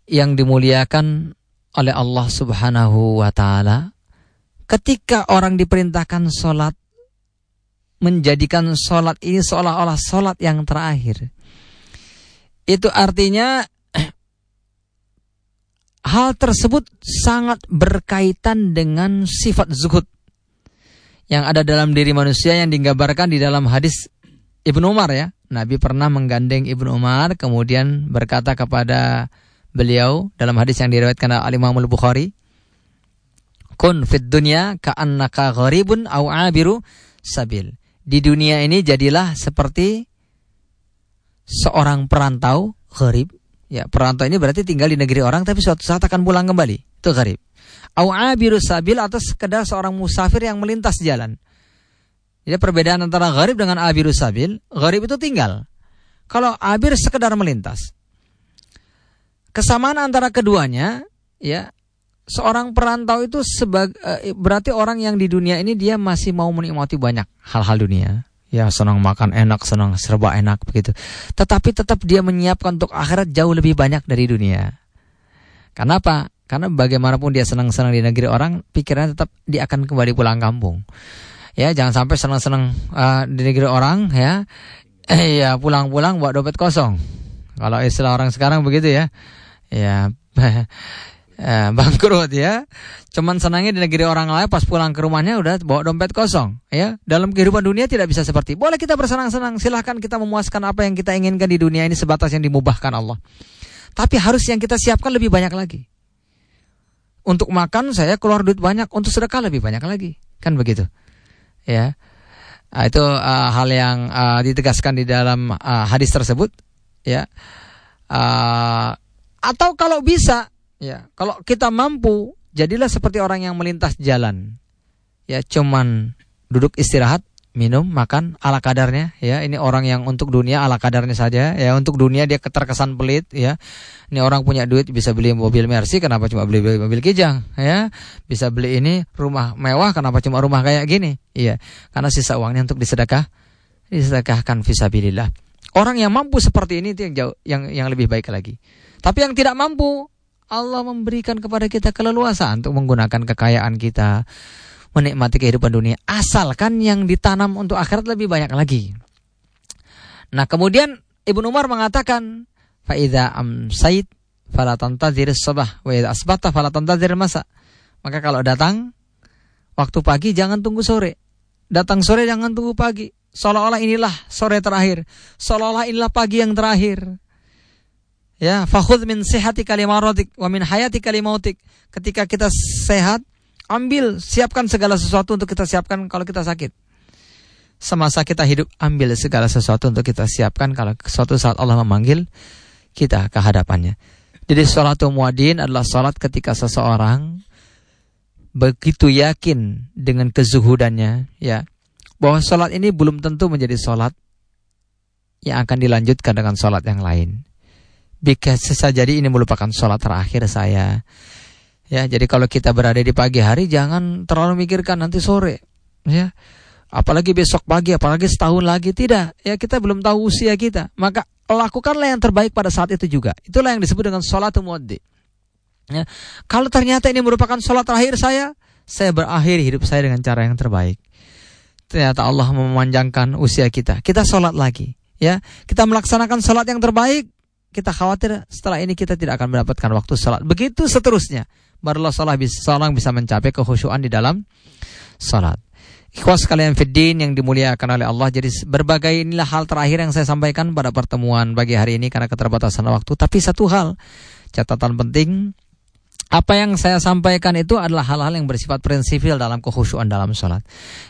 yang dimuliakan oleh Allah subhanahu wa ta'ala. Ketika orang diperintahkan sholat, menjadikan sholat ini seolah-olah sholat yang terakhir. Itu artinya Hal tersebut sangat berkaitan dengan sifat zuhud yang ada dalam diri manusia yang digambarkan di dalam hadis Ibnu Umar ya. Nabi pernah menggandeng Ibnu Umar kemudian berkata kepada beliau dalam hadis yang diriwayatkan oleh Imam Al-Bukhari, "Kun fid dunya ka'annaka gharibun aw 'abiru sabil." Di dunia ini jadilah seperti seorang perantau gharib Ya, perantau ini berarti tinggal di negeri orang tapi suatu saat akan pulang kembali. Itu gharib. Au abiru sabil atau sekedar seorang musafir yang melintas jalan. Jadi perbedaan antara gharib dengan abiru sabil, gharib itu tinggal. Kalau abir sekedar melintas. Kesamaan antara keduanya, ya, seorang perantau itu sebagai eh, berarti orang yang di dunia ini dia masih mau menikmati banyak hal-hal dunia ya senang makan enak, senang serba enak begitu. Tetapi tetap dia menyiapkan untuk akhirat jauh lebih banyak dari dunia. Kenapa? Karena bagaimanapun dia senang-senang di negeri orang, pikirannya tetap dia akan kembali pulang kampung. Ya, jangan sampai senang-senang uh, di negeri orang ya. Ya pulang-pulang buat dompet kosong. Kalau istilah orang sekarang begitu ya. Ya eh, bangkrut ya. Cuman senangnya di negeri orang lain pas pulang ke rumahnya udah bawa dompet kosong ya. Dalam kehidupan dunia tidak bisa seperti. Boleh kita bersenang-senang, silahkan kita memuaskan apa yang kita inginkan di dunia ini sebatas yang dimubahkan Allah. Tapi harus yang kita siapkan lebih banyak lagi. Untuk makan saya keluar duit banyak, untuk sedekah lebih banyak lagi. Kan begitu. Ya. Nah, itu uh, hal yang uh, ditegaskan di dalam uh, hadis tersebut ya Uh, atau kalau bisa, ya, kalau kita mampu, jadilah seperti orang yang melintas jalan. Ya, cuman duduk istirahat, minum, makan ala kadarnya ya. Ini orang yang untuk dunia ala kadarnya saja ya. Untuk dunia dia terkesan pelit ya. Ini orang punya duit bisa beli mobil Mercy kenapa cuma beli mobil Kijang ya. Bisa beli ini rumah mewah kenapa cuma rumah kayak gini? Iya. Karena sisa uangnya untuk disedekah disedekahkan fisabilillah. Orang yang mampu seperti ini itu yang jauh yang yang lebih baik lagi. Tapi yang tidak mampu, Allah memberikan kepada kita keleluasaan untuk menggunakan kekayaan kita, menikmati kehidupan dunia. Asalkan yang ditanam untuk akhirat lebih banyak lagi. Nah kemudian Ibnu Umar mengatakan, Faidah am said fala tantazir sabah wa idza asbata fala tantazir masa. Maka kalau datang waktu pagi jangan tunggu sore. Datang sore jangan tunggu pagi. Seolah-olah inilah sore terakhir. Seolah-olah inilah pagi yang terakhir. Ya, fakhudh min sihati kalimaratik wa min hayati kalimautik. Ketika kita sehat, ambil, siapkan segala sesuatu untuk kita siapkan kalau kita sakit. Semasa kita hidup, ambil segala sesuatu untuk kita siapkan kalau suatu saat Allah memanggil kita ke hadapannya. Jadi sholat muadin adalah sholat ketika seseorang begitu yakin dengan kezuhudannya, ya, bahwa sholat ini belum tentu menjadi sholat yang akan dilanjutkan dengan sholat yang lain. Bisa jadi ini merupakan sholat terakhir saya. Ya, jadi kalau kita berada di pagi hari jangan terlalu mikirkan nanti sore. Ya, apalagi besok pagi, apalagi setahun lagi tidak. Ya, kita belum tahu usia kita. Maka lakukanlah yang terbaik pada saat itu juga. Itulah yang disebut dengan sholat muaddi. Ya, kalau ternyata ini merupakan sholat terakhir saya, saya berakhir hidup saya dengan cara yang terbaik ternyata Allah memanjangkan usia kita. Kita sholat lagi, ya. Kita melaksanakan sholat yang terbaik. Kita khawatir setelah ini kita tidak akan mendapatkan waktu sholat. Begitu seterusnya. Barulah sholat bisa, bisa mencapai kehusuan di dalam sholat. Ikhwas kalian fiddin yang dimuliakan oleh Allah. Jadi berbagai inilah hal terakhir yang saya sampaikan pada pertemuan bagi hari ini karena keterbatasan waktu. Tapi satu hal, catatan penting apa yang saya sampaikan itu adalah hal-hal yang bersifat prinsipil dalam kehusuan dalam sholat.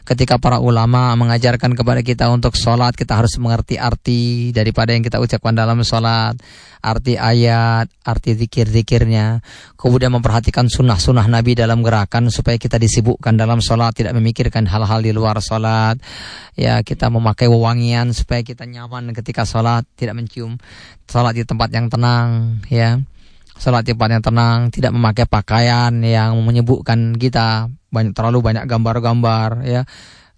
Ketika para ulama mengajarkan kepada kita untuk sholat, kita harus mengerti arti daripada yang kita ucapkan dalam sholat, arti ayat, arti zikir-zikirnya, kemudian memperhatikan sunnah-sunnah Nabi dalam gerakan supaya kita disibukkan dalam sholat, tidak memikirkan hal-hal di luar sholat. Ya, kita memakai wewangian supaya kita nyaman ketika sholat, tidak mencium sholat di tempat yang tenang, ya Tempat yang tenang, tidak memakai pakaian yang menyebutkan kita, banyak terlalu banyak gambar-gambar, ya,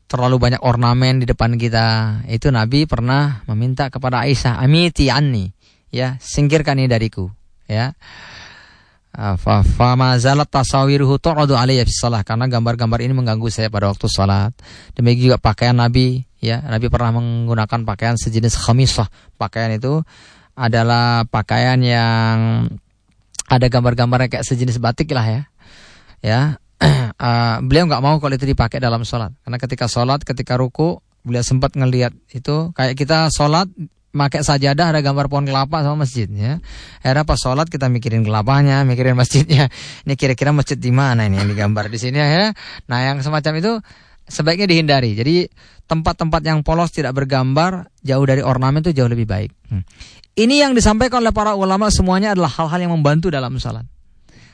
terlalu banyak ornamen di depan kita. Itu Nabi pernah meminta kepada Aisyah, amiti anni, ya, singkirkan ini dariku, ya. Ah, fama zalat tasawiruhu tu'adu alayya fi salah karena gambar-gambar ini mengganggu saya pada waktu salat. Demikian juga pakaian Nabi, ya. Nabi pernah menggunakan pakaian sejenis khamisah. Pakaian itu adalah pakaian yang ada gambar-gambar kayak sejenis batik lah ya. Ya, uh, beliau nggak mau kalau itu dipakai dalam sholat. Karena ketika sholat, ketika ruku, beliau sempat ngelihat itu kayak kita sholat pakai sajadah ada gambar pohon kelapa sama masjid ya. Era pas sholat kita mikirin kelapanya, mikirin masjidnya. Ini kira-kira masjid di mana ini yang digambar di sini ya. Nah yang semacam itu sebaiknya dihindari. Jadi tempat-tempat yang polos tidak bergambar jauh dari ornamen itu jauh lebih baik. Hmm. Ini yang disampaikan oleh para ulama semuanya adalah hal-hal yang membantu dalam salat.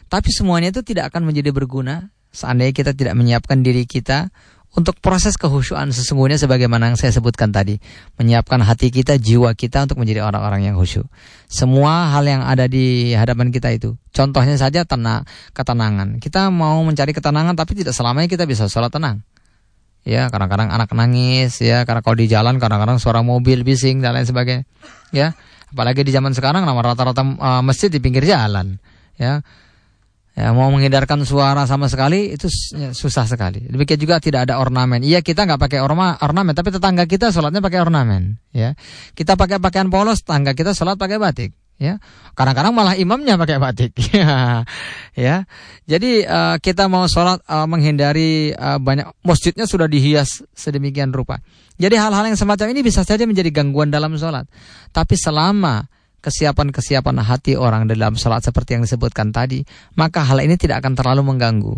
Tapi semuanya itu tidak akan menjadi berguna seandainya kita tidak menyiapkan diri kita untuk proses kehusuan sesungguhnya sebagaimana yang saya sebutkan tadi. Menyiapkan hati kita, jiwa kita untuk menjadi orang-orang yang khusyuk. Semua hal yang ada di hadapan kita itu. Contohnya saja tenang, ketenangan. Kita mau mencari ketenangan tapi tidak selamanya kita bisa sholat tenang. Ya, kadang-kadang anak nangis, ya, karena kalau di jalan kadang-kadang suara mobil bising dan lain sebagainya. Ya, Apalagi di zaman sekarang nama rata-rata uh, masjid di pinggir jalan, ya. Ya, mau menghindarkan suara sama sekali itu ya, susah sekali. Demikian juga tidak ada ornamen. Iya kita nggak pakai orma, ornamen, tapi tetangga kita sholatnya pakai ornamen. Ya, kita pakai pakaian polos, tetangga kita sholat pakai batik ya. Kadang-kadang malah imamnya pakai batik. Ya. Jadi uh, kita mau sholat uh, menghindari uh, banyak masjidnya sudah dihias sedemikian rupa. Jadi hal-hal yang semacam ini bisa saja menjadi gangguan dalam sholat. Tapi selama kesiapan-kesiapan hati orang dalam sholat seperti yang disebutkan tadi maka hal ini tidak akan terlalu mengganggu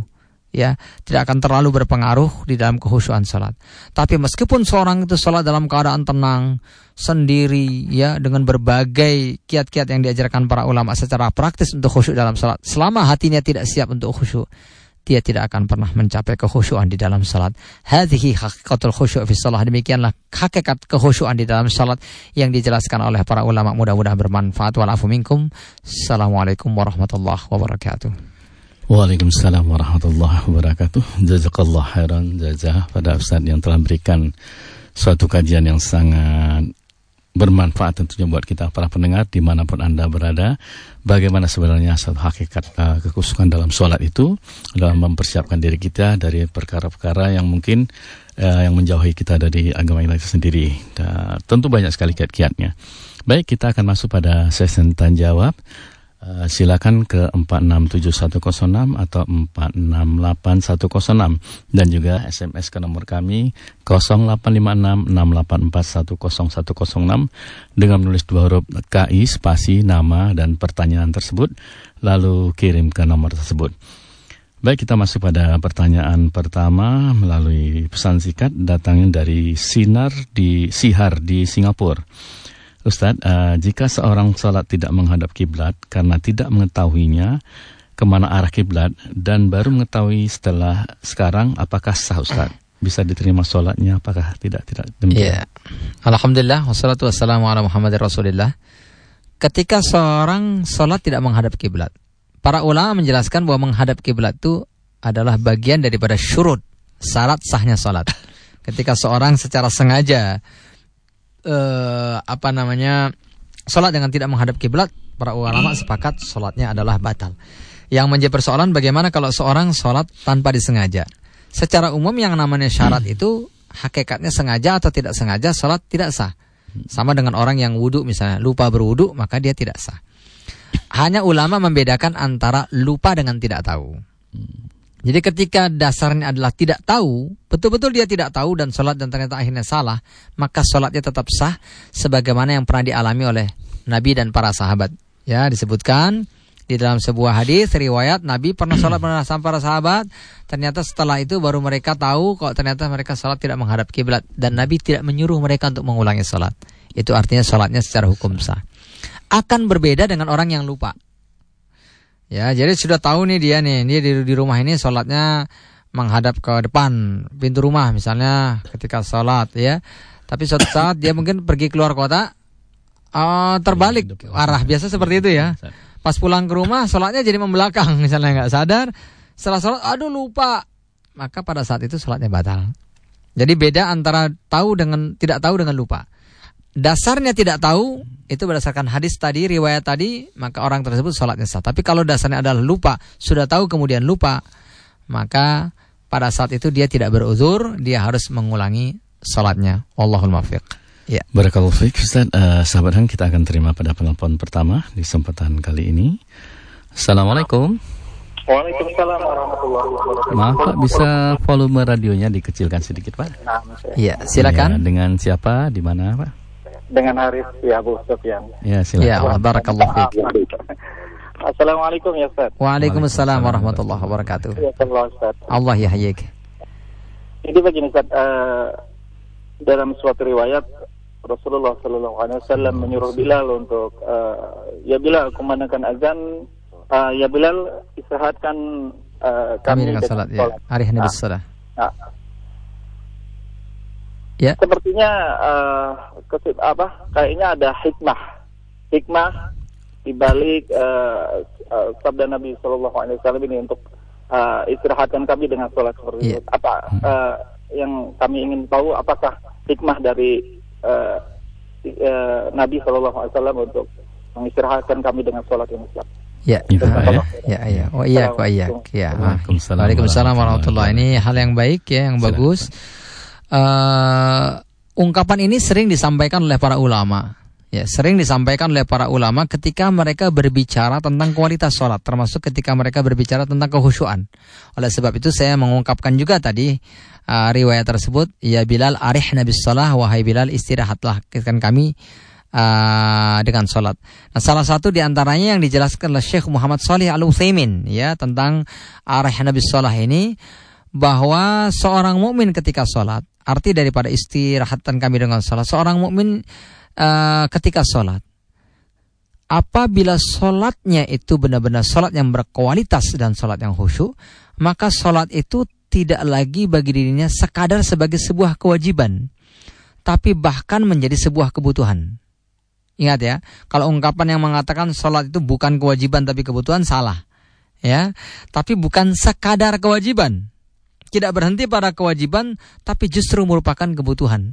ya tidak akan terlalu berpengaruh di dalam kehusuan salat. Tapi meskipun seorang itu salat dalam keadaan tenang sendiri ya dengan berbagai kiat-kiat yang diajarkan para ulama secara praktis untuk khusyuk dalam salat, selama hatinya tidak siap untuk khusyuk, dia tidak akan pernah mencapai kekhusyuan di dalam salat. Hadhihi hakikatul khusyuk fi salat. Demikianlah hakikat kekhusyuan di dalam salat yang dijelaskan oleh para ulama. Mudah-mudahan bermanfaat. Assalamualaikum warahmatullahi wabarakatuh. Waalaikumsalam warahmatullahi wabarakatuh. Jazakallah khairan. Jazah pada Ustaz yang telah berikan suatu kajian yang sangat bermanfaat tentunya buat kita para pendengar di mana pun anda berada. Bagaimana sebenarnya satu hakikat uh, kekusukan dalam sholat itu dalam mempersiapkan diri kita dari perkara-perkara yang mungkin uh, yang menjauhi kita dari agama kita sendiri. Dan tentu banyak sekali kiat-kiatnya. Baik kita akan masuk pada sesi tanya jawab Uh, silakan ke 467106 atau 468106 dan juga SMS ke nomor kami 085668410106 dengan menulis dua huruf KI spasi nama dan pertanyaan tersebut lalu kirim ke nomor tersebut. Baik kita masuk pada pertanyaan pertama melalui pesan singkat datangnya dari Sinar di Sihar di Singapura. Ustadz, uh, jika seorang sholat tidak menghadap kiblat karena tidak mengetahuinya ke mana arah kiblat dan baru mengetahui setelah sekarang, apakah sah Ustadz? Bisa diterima sholatnya? Apakah tidak? Tidak demikian. Ya. Alhamdulillah, wassalatu wassalamu ala Muhammad Rasulillah. Ketika seorang sholat tidak menghadap kiblat, para ulama menjelaskan bahwa menghadap kiblat itu adalah bagian daripada syurut syarat sahnya sholat. Ketika seorang secara sengaja uh, apa namanya sholat dengan tidak menghadap kiblat, para ulama sepakat sholatnya adalah batal. Yang menjadi persoalan bagaimana kalau seorang sholat tanpa disengaja. Secara umum yang namanya syarat itu hakikatnya sengaja atau tidak sengaja sholat tidak sah. Sama dengan orang yang wudhu misalnya lupa berwudhu maka dia tidak sah. Hanya ulama membedakan antara lupa dengan tidak tahu. Jadi ketika dasarnya adalah tidak tahu, betul-betul dia tidak tahu dan sholat dan ternyata akhirnya salah, maka sholatnya tetap sah sebagaimana yang pernah dialami oleh Nabi dan para sahabat. Ya disebutkan di dalam sebuah hadis riwayat Nabi pernah sholat bersama para sahabat. Ternyata setelah itu baru mereka tahu kalau ternyata mereka sholat tidak menghadap kiblat dan Nabi tidak menyuruh mereka untuk mengulangi sholat. Itu artinya sholatnya secara hukum sah. Akan berbeda dengan orang yang lupa. Ya, jadi sudah tahu nih dia nih, dia di, di rumah ini sholatnya menghadap ke depan pintu rumah misalnya ketika sholat ya. Tapi suatu saat dia mungkin pergi keluar kota, uh, terbalik arah biasa seperti itu ya. Pas pulang ke rumah sholatnya jadi membelakang misalnya nggak sadar. Setelah sholat, aduh lupa, maka pada saat itu sholatnya batal. Jadi beda antara tahu dengan tidak tahu dengan lupa dasarnya tidak tahu itu berdasarkan hadis tadi riwayat tadi maka orang tersebut sholatnya sah tapi kalau dasarnya adalah lupa sudah tahu kemudian lupa maka pada saat itu dia tidak beruzur dia harus mengulangi sholatnya Allahul muwaffiq ya Barakallahu fiik Ustaz uh, sahabat kita akan terima pada penelpon pertama di kesempatan kali ini Assalamualaikum Waalaikumsalam warahmatullahi wabarakatuh. Maaf Pak, bisa volume radionya dikecilkan sedikit Pak? Iya, silakan. Ya, dengan siapa? Di mana Pak? Dengan Haris ya Abu Sufyan. Ya, silakan. Ya, barakallahu fiik. Assalamualaikum ya Ustaz. Waalaikumsalam warahmatullahi wabarakatuh. Ya Allah Ustaz. Allah yahyik. Jadi begini Ustaz, uh, dalam suatu riwayat Rasulullah Sallallahu Alaihi Wasallam menyuruh Bilal untuk uh, ya Bilal kumandangkan azan, uh, ya Bilal istirahatkan uh, kami, kami dengan salat. Ya. Hari Nabi nah, nah, Ya. Sepertinya uh, kesip, apa? Kayaknya ada hikmah, hikmah di balik uh, uh, sabda Nabi Shallallahu Alaihi Wasallam ini untuk uh, istirahatkan kami dengan sholat seperti ya. itu. Apa uh, yang kami ingin tahu? Apakah hikmah dari uh, uh, Nabi Shallallahu Alaihi Wasallam untuk mengistirahatkan kami dengan sholat yang besar? Ya, ya, ya, ya, oh iya, kok iya, ya. Waalaikumsalam warahmatullahi. Ini hal yang baik ya, yang bagus uh, ungkapan ini sering disampaikan oleh para ulama. Ya, sering disampaikan oleh para ulama ketika mereka berbicara tentang kualitas sholat, termasuk ketika mereka berbicara tentang kehusuan. Oleh sebab itu saya mengungkapkan juga tadi uh, riwayat tersebut, ya Bilal arih Nabi Salah, wahai Bilal istirahatlah kan kami uh, dengan sholat. Nah, salah satu di antaranya yang dijelaskan oleh Syekh Muhammad Salih Al Utsaimin ya tentang arah Nabi Sholat ini bahwa seorang mukmin ketika sholat arti daripada istirahatan kami dengan sholat seorang mukmin uh, ketika sholat apabila sholatnya itu benar-benar sholat yang berkualitas dan sholat yang khusyuk maka sholat itu tidak lagi bagi dirinya sekadar sebagai sebuah kewajiban tapi bahkan menjadi sebuah kebutuhan Ingat ya, kalau ungkapan yang mengatakan sholat itu bukan kewajiban tapi kebutuhan salah. Ya, tapi bukan sekadar kewajiban. Tidak berhenti pada kewajiban, tapi justru merupakan kebutuhan.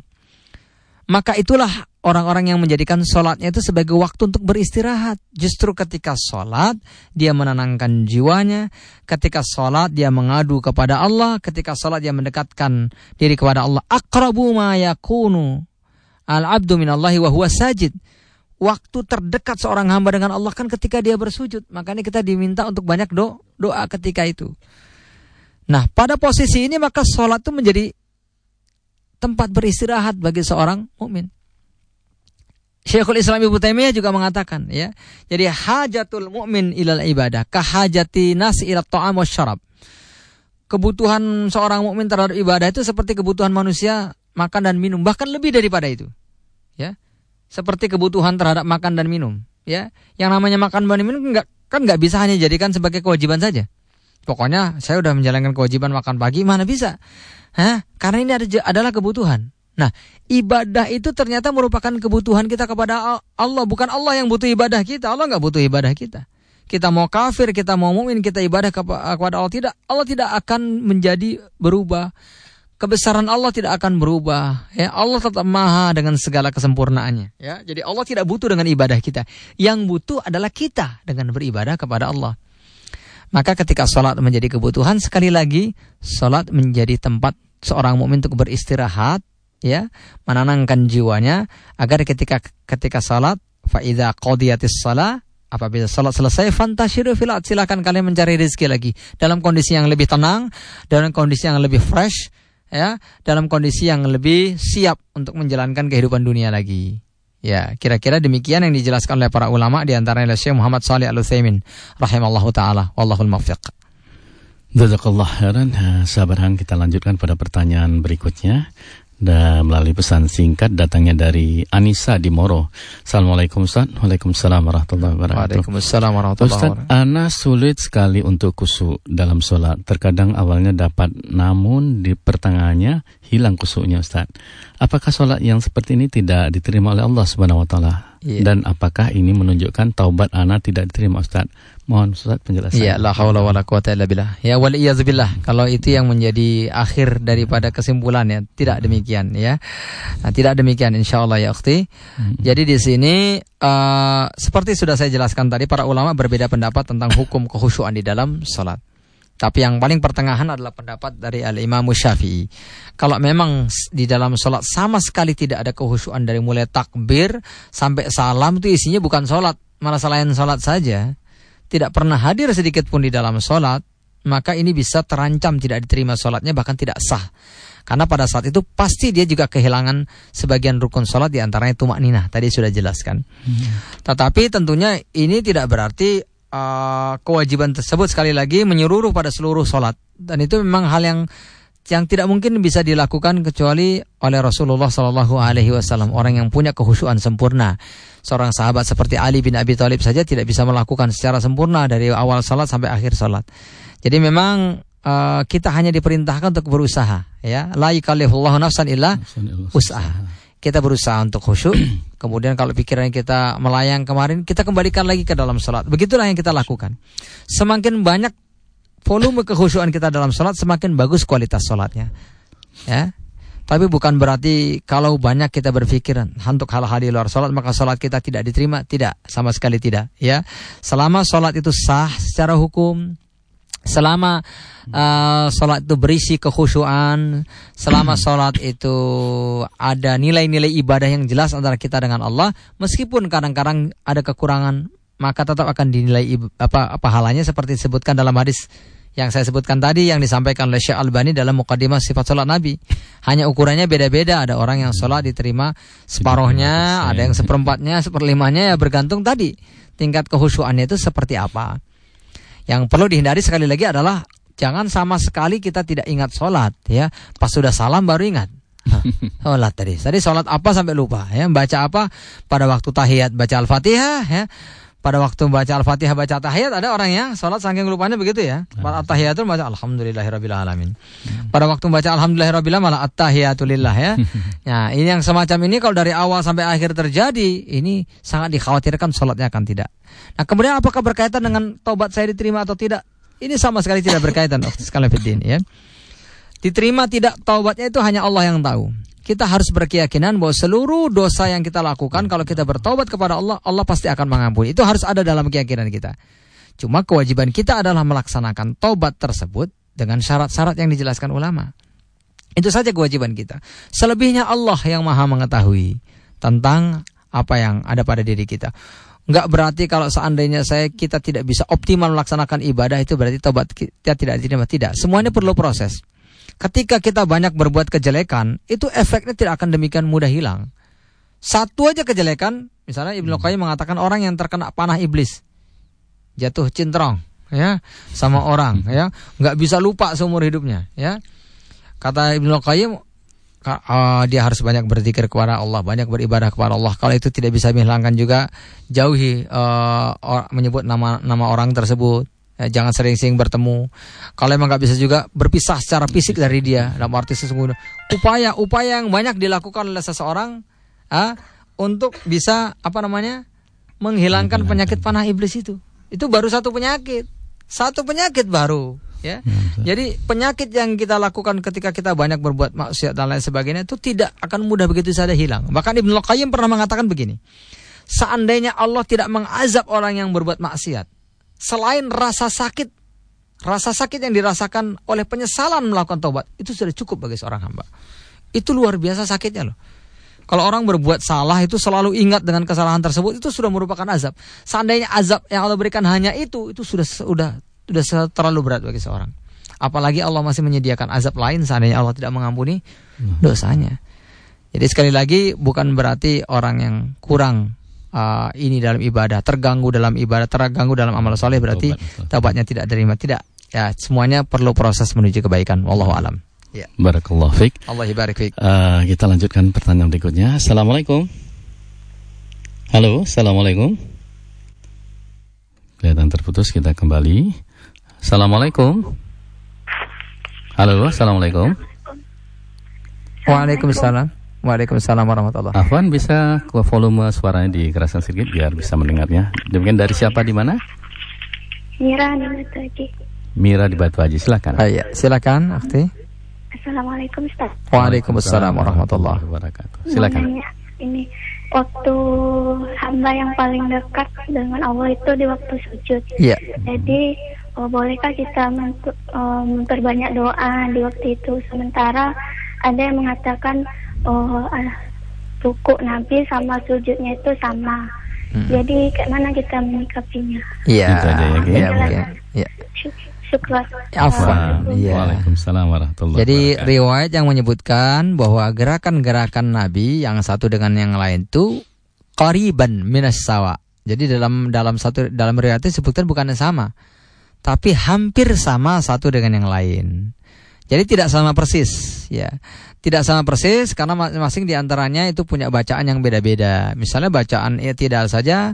Maka itulah orang-orang yang menjadikan sholatnya itu sebagai waktu untuk beristirahat. Justru ketika sholat, dia menenangkan jiwanya. Ketika sholat, dia mengadu kepada Allah. Ketika sholat, dia mendekatkan diri kepada Allah. Akrabu ma yakunu al-abdu minallahi wa huwa sajid waktu terdekat seorang hamba dengan Allah kan ketika dia bersujud. Makanya kita diminta untuk banyak do doa ketika itu. Nah, pada posisi ini maka sholat itu menjadi tempat beristirahat bagi seorang mukmin. Syekhul Islam Ibnu Taimiyah juga mengatakan ya. Jadi hajatul mukmin ilal ibadah kahajati nas ila ta'am syarab. Kebutuhan seorang mukmin terhadap ibadah itu seperti kebutuhan manusia makan dan minum, bahkan lebih daripada itu. Ya seperti kebutuhan terhadap makan dan minum. Ya, yang namanya makan dan minum enggak kan nggak bisa hanya jadikan sebagai kewajiban saja. Pokoknya saya udah menjalankan kewajiban makan pagi, mana bisa? Hah? Karena ini ada, adalah kebutuhan. Nah, ibadah itu ternyata merupakan kebutuhan kita kepada Allah, bukan Allah yang butuh ibadah kita. Allah nggak butuh ibadah kita. Kita mau kafir, kita mau mukmin, kita ibadah kepada Allah tidak. Allah tidak akan menjadi berubah kebesaran Allah tidak akan berubah. Ya, Allah tetap maha dengan segala kesempurnaannya. Ya, jadi Allah tidak butuh dengan ibadah kita. Yang butuh adalah kita dengan beribadah kepada Allah. Maka ketika sholat menjadi kebutuhan, sekali lagi sholat menjadi tempat seorang mukmin untuk beristirahat, ya, menenangkan jiwanya agar ketika ketika sholat, faida qodiyatis sholat, apabila sholat selesai fantashiru filat silakan kalian mencari rezeki lagi dalam kondisi yang lebih tenang dalam kondisi yang lebih fresh ya dalam kondisi yang lebih siap untuk menjalankan kehidupan dunia lagi. Ya, kira-kira demikian yang dijelaskan oleh para ulama di antaranya Syekh Muhammad Shalih Al Utsaimin rahimallahu taala wallahul muwaffiq. Jazakallah khairan. Sahabat kita lanjutkan pada pertanyaan berikutnya dan melalui pesan singkat datangnya dari Anissa di Moro. Assalamualaikum Ustaz. Waalaikumsalam warahmatullahi wabarakatuh. Waalaikumsalam warahmatullahi wabarakatuh. Ustaz, Ana sulit sekali untuk kusuk dalam sholat. Terkadang awalnya dapat, namun di pertengahannya hilang kusuknya Ustaz. Apakah sholat yang seperti ini tidak diterima oleh Allah Subhanahu Wa Taala? Yeah. Dan apakah ini menunjukkan taubat Ana tidak diterima Ustaz? Mohon Ustaz penjelasan. Ya, la haula wala quwata illa billah. Ya wal billah. Kalau itu yang menjadi akhir daripada kesimpulannya, tidak demikian ya. Nah, tidak demikian insyaallah ya ukhti. Hmm. Jadi di sini uh, seperti sudah saya jelaskan tadi para ulama berbeda pendapat tentang hukum kehusuan di dalam salat. Tapi yang paling pertengahan adalah pendapat dari Al-Imam Syafi'i. Kalau memang di dalam sholat sama sekali tidak ada kehusuan dari mulai takbir sampai salam itu isinya bukan sholat, malah selain sholat saja tidak pernah hadir sedikit pun di dalam sholat, maka ini bisa terancam tidak diterima sholatnya bahkan tidak sah. Karena pada saat itu pasti dia juga kehilangan sebagian rukun sholat di antaranya tumak nina. Tadi sudah jelaskan. Hmm. Tetapi tentunya ini tidak berarti uh, kewajiban tersebut sekali lagi menyeluruh pada seluruh sholat. Dan itu memang hal yang yang tidak mungkin bisa dilakukan kecuali oleh Rasulullah Shallallahu Alaihi Wasallam orang yang punya kehusuan sempurna. Seorang sahabat seperti Ali bin Abi Thalib saja tidak bisa melakukan secara sempurna dari awal salat sampai akhir salat. Jadi memang uh, kita hanya diperintahkan untuk berusaha, ya. La yukallifullahu nafsan illa usaha. Kita berusaha untuk khusyuk. Kemudian kalau pikiran kita melayang kemarin, kita kembalikan lagi ke dalam salat. Begitulah yang kita lakukan. Semakin banyak volume kekhusyuan kita dalam sholat semakin bagus kualitas sholatnya. Ya, tapi bukan berarti kalau banyak kita berpikir untuk hal-hal di luar sholat maka sholat kita tidak diterima. Tidak, sama sekali tidak. Ya, selama sholat itu sah secara hukum, selama uh, sholat itu berisi kekhusyuan, selama sholat itu ada nilai-nilai ibadah yang jelas antara kita dengan Allah, meskipun kadang-kadang ada kekurangan, maka tetap akan dinilai apa pahalanya seperti disebutkan dalam hadis yang saya sebutkan tadi yang disampaikan oleh Syekh Albani dalam mukadimah sifat sholat Nabi. Hanya ukurannya beda-beda. Ada orang yang sholat diterima separohnya, ada yang seperempatnya, seperlimanya ya bergantung tadi tingkat kehusuannya itu seperti apa. Yang perlu dihindari sekali lagi adalah jangan sama sekali kita tidak ingat sholat ya. Pas sudah salam baru ingat. sholat tadi. Tadi sholat apa sampai lupa ya. Baca apa pada waktu tahiyat baca Al-Fatihah ya pada waktu baca Al-Fatihah baca tahiyat ada orang yang sholat saking lupanya begitu ya. Pada tahiyatul baca alhamdulillahirabbil alamin. Pada waktu baca alhamdulillahirabbil malah at-tahiyatulillah ya. Nah, ini yang semacam ini kalau dari awal sampai akhir terjadi, ini sangat dikhawatirkan sholatnya akan tidak. Nah, kemudian apakah berkaitan dengan tobat saya diterima atau tidak? Ini sama sekali tidak berkaitan, sekali ya. Diterima tidak taubatnya itu hanya Allah yang tahu kita harus berkeyakinan bahwa seluruh dosa yang kita lakukan kalau kita bertobat kepada Allah, Allah pasti akan mengampuni. Itu harus ada dalam keyakinan kita. Cuma kewajiban kita adalah melaksanakan tobat tersebut dengan syarat-syarat yang dijelaskan ulama. Itu saja kewajiban kita. Selebihnya Allah yang maha mengetahui tentang apa yang ada pada diri kita. Enggak berarti kalau seandainya saya kita tidak bisa optimal melaksanakan ibadah itu berarti tobat kita tidak diterima. Tidak. Semuanya perlu proses. Ketika kita banyak berbuat kejelekan, itu efeknya tidak akan demikian mudah hilang. Satu aja kejelekan, misalnya Ibnu Qayyim mengatakan orang yang terkena panah iblis jatuh cintrong ya sama orang ya nggak bisa lupa seumur hidupnya ya kata Ibnu Qayyim uh, dia harus banyak berzikir kepada Allah, banyak beribadah kepada Allah. Kalau itu tidak bisa menghilangkan juga jauhi uh, menyebut nama nama orang tersebut. Ya, jangan sering-sering bertemu. Kalau emang nggak bisa juga berpisah secara fisik dari dia dalam arti sesungguhnya. Upaya upaya yang banyak dilakukan oleh seseorang ah, untuk bisa apa namanya menghilangkan penyakit panah iblis itu. Itu baru satu penyakit, satu penyakit baru. Ya. ya Jadi penyakit yang kita lakukan ketika kita banyak berbuat maksiat dan lain sebagainya itu tidak akan mudah begitu saja hilang. Bahkan Ibnu Qayyim pernah mengatakan begini. Seandainya Allah tidak mengazab orang yang berbuat maksiat, selain rasa sakit, rasa sakit yang dirasakan oleh penyesalan melakukan tobat, itu sudah cukup bagi seorang hamba. Itu luar biasa sakitnya loh. Kalau orang berbuat salah itu selalu ingat dengan kesalahan tersebut itu sudah merupakan azab. Seandainya azab yang Allah berikan hanya itu, itu sudah sudah sudah terlalu berat bagi seorang. Apalagi Allah masih menyediakan azab lain seandainya Allah tidak mengampuni dosanya. Jadi sekali lagi bukan berarti orang yang kurang uh, ini dalam ibadah, terganggu dalam ibadah, terganggu dalam amal soleh berarti taubatnya tidak terima. Tidak. Ya, semuanya perlu proses menuju kebaikan. Wallahu alam. Ya. Barakallah fiik. Allah barik fiik. Uh, kita lanjutkan pertanyaan berikutnya. Assalamualaikum. Halo, Assalamualaikum. Kelihatan terputus, kita kembali. Assalamualaikum. Halo, Assalamualaikum. Waalaikumsalam. Waalaikumsalam warahmatullahi Afwan bisa ke volume suaranya dikeraskan sedikit biar bisa mendengarnya. Demikian dari siapa di mana? Mira di Batu Haji. Mira di Batu Haji, silakan. Ah, iya, silakan, Akti. Assalamualaikum Ustaz. Waalaikumsalam warahmatullahi wabarakatuh. Silakan. Ini waktu hamba yang paling dekat dengan Allah itu di waktu sujud. Iya. Jadi oh, bolehkah kita memperbanyak doa di waktu itu sementara ada yang mengatakan oh uh, ruku Nabi sama sujudnya itu sama. Hmm. Jadi kayak mana kita menyikapinya? Iya. Iya. Iya. Ya. Syukur. Iya. Waalaikumsalam warahmatullahi Jadi riwayat yang menyebutkan bahwa gerakan-gerakan Nabi yang satu dengan yang lain itu qariban minas sawa. Jadi dalam dalam satu dalam riwayat itu disebutkan bukan yang sama, tapi hampir sama satu dengan yang lain. Jadi tidak sama persis, ya tidak sama persis karena masing-masing di antaranya itu punya bacaan yang beda-beda. Misalnya bacaan ya tidak saja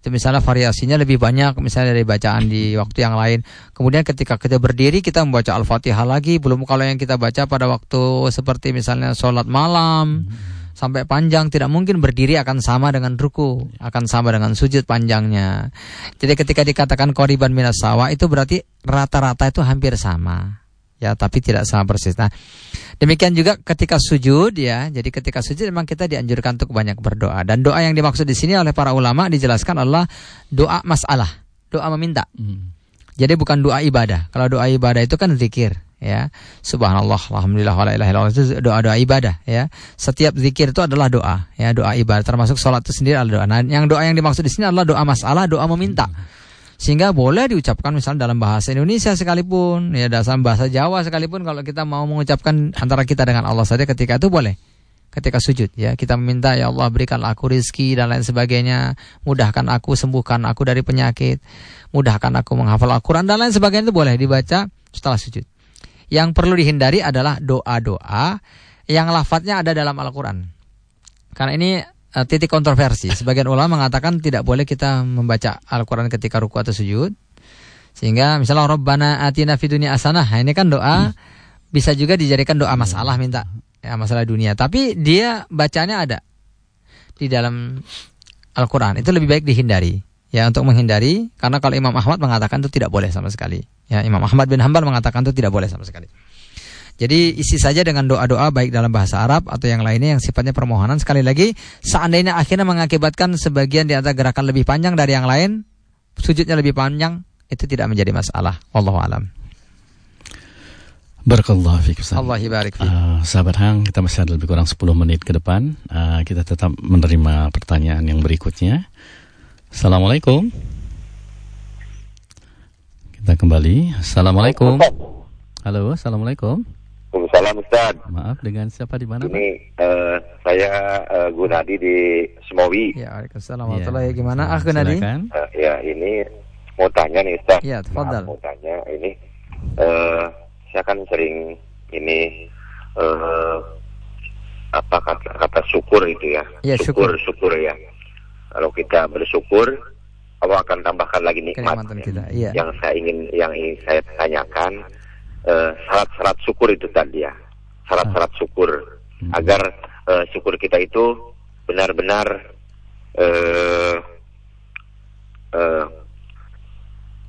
itu misalnya variasinya lebih banyak misalnya dari bacaan di waktu yang lain. Kemudian ketika kita berdiri kita membaca Al-Fatihah lagi, belum kalau yang kita baca pada waktu seperti misalnya sholat malam hmm. sampai panjang tidak mungkin berdiri akan sama dengan ruku, akan sama dengan sujud panjangnya. Jadi ketika dikatakan koriban minas sawa itu berarti rata-rata itu hampir sama ya tapi tidak sama persis. Nah, demikian juga ketika sujud ya. Jadi ketika sujud memang kita dianjurkan untuk banyak berdoa dan doa yang dimaksud di sini oleh para ulama dijelaskan adalah doa masalah, doa meminta. Hmm. Jadi bukan doa ibadah. Kalau doa ibadah itu kan zikir ya. Subhanallah, alhamdulillah wala ilaha illallah itu doa-doa ibadah ya. Setiap zikir itu adalah doa ya, doa ibadah termasuk sholat itu sendiri adalah doa. Nah, yang doa yang dimaksud di sini adalah doa masalah, doa meminta. Hmm. Sehingga boleh diucapkan misalnya dalam bahasa Indonesia sekalipun, ya dalam bahasa Jawa sekalipun kalau kita mau mengucapkan antara kita dengan Allah saja ketika itu boleh. Ketika sujud ya, kita meminta ya Allah berikan aku rizki dan lain sebagainya, mudahkan aku, sembuhkan aku dari penyakit, mudahkan aku menghafal Al-Quran dan lain sebagainya itu boleh dibaca setelah sujud. Yang perlu dihindari adalah doa-doa yang lafadznya ada dalam Al-Quran. Karena ini uh, titik kontroversi. Sebagian ulama mengatakan tidak boleh kita membaca Al-Quran ketika ruku atau sujud. Sehingga misalnya Rabbana atina fid dunya asanah. Nah, ini kan doa hmm. bisa juga dijadikan doa masalah minta ya masalah dunia. Tapi dia bacanya ada di dalam Al-Quran. Itu lebih baik dihindari. Ya untuk menghindari karena kalau Imam Ahmad mengatakan itu tidak boleh sama sekali. Ya Imam Ahmad bin Hambal mengatakan itu tidak boleh sama sekali. Jadi isi saja dengan doa-doa baik dalam bahasa Arab atau yang lainnya yang sifatnya permohonan. Sekali lagi, seandainya akhirnya mengakibatkan sebagian di antara gerakan lebih panjang dari yang lain, sujudnya lebih panjang, itu tidak menjadi masalah. Wallahu alam. Barakallahu fiik Allah barik uh, Sahabat Hang, kita masih ada lebih kurang 10 menit ke depan. Uh, kita tetap menerima pertanyaan yang berikutnya. Assalamualaikum. Kita kembali. Assalamualaikum. Halo, Assalamualaikum. Waalaikumsalam Ustaz. Maaf dengan siapa di mana? Ini uh, saya uh, Gunadi di Semowi. Ya, Waalaikumsalam. Ya. Gimana ah Gunadi? Uh, ya, ini mau tanya nih Ustaz. Ya, tafadhal. Mau tanya ini uh, saya kan sering ini uh, apa kata kata syukur itu ya. ya syukur, syukur, syukur ya. Kalau kita bersyukur Allah akan tambahkan lagi nikmat kita. Ya. yang saya ingin yang ingin saya tanyakan Eh, syarat-syarat uh, syukur itu tadi ya syarat-syarat syukur hmm. agar uh, syukur kita itu benar-benar uh, uh,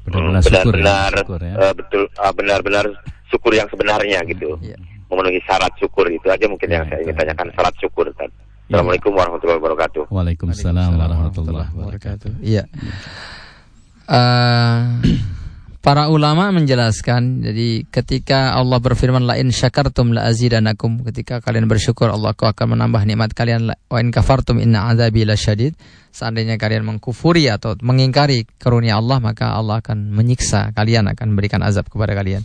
benar-benar ya? uh, betul uh, benar-benar syukur yang sebenarnya gitu yeah. memenuhi syarat syukur itu aja mungkin yeah, yang saya ingin tanyakan syarat syukur tadi. Ya. Assalamualaikum warahmatullahi wabarakatuh. Waalaikumsalam warahmatullahi wabarakatuh. Iya. Uh, Para ulama menjelaskan, jadi ketika Allah berfirman la in syakartum la azidanakum, ketika kalian bersyukur Allah akan menambah nikmat kalian wa in kafartum inna azabi lasyadid. Seandainya kalian mengkufuri atau mengingkari karunia Allah, maka Allah akan menyiksa kalian, akan memberikan azab kepada kalian.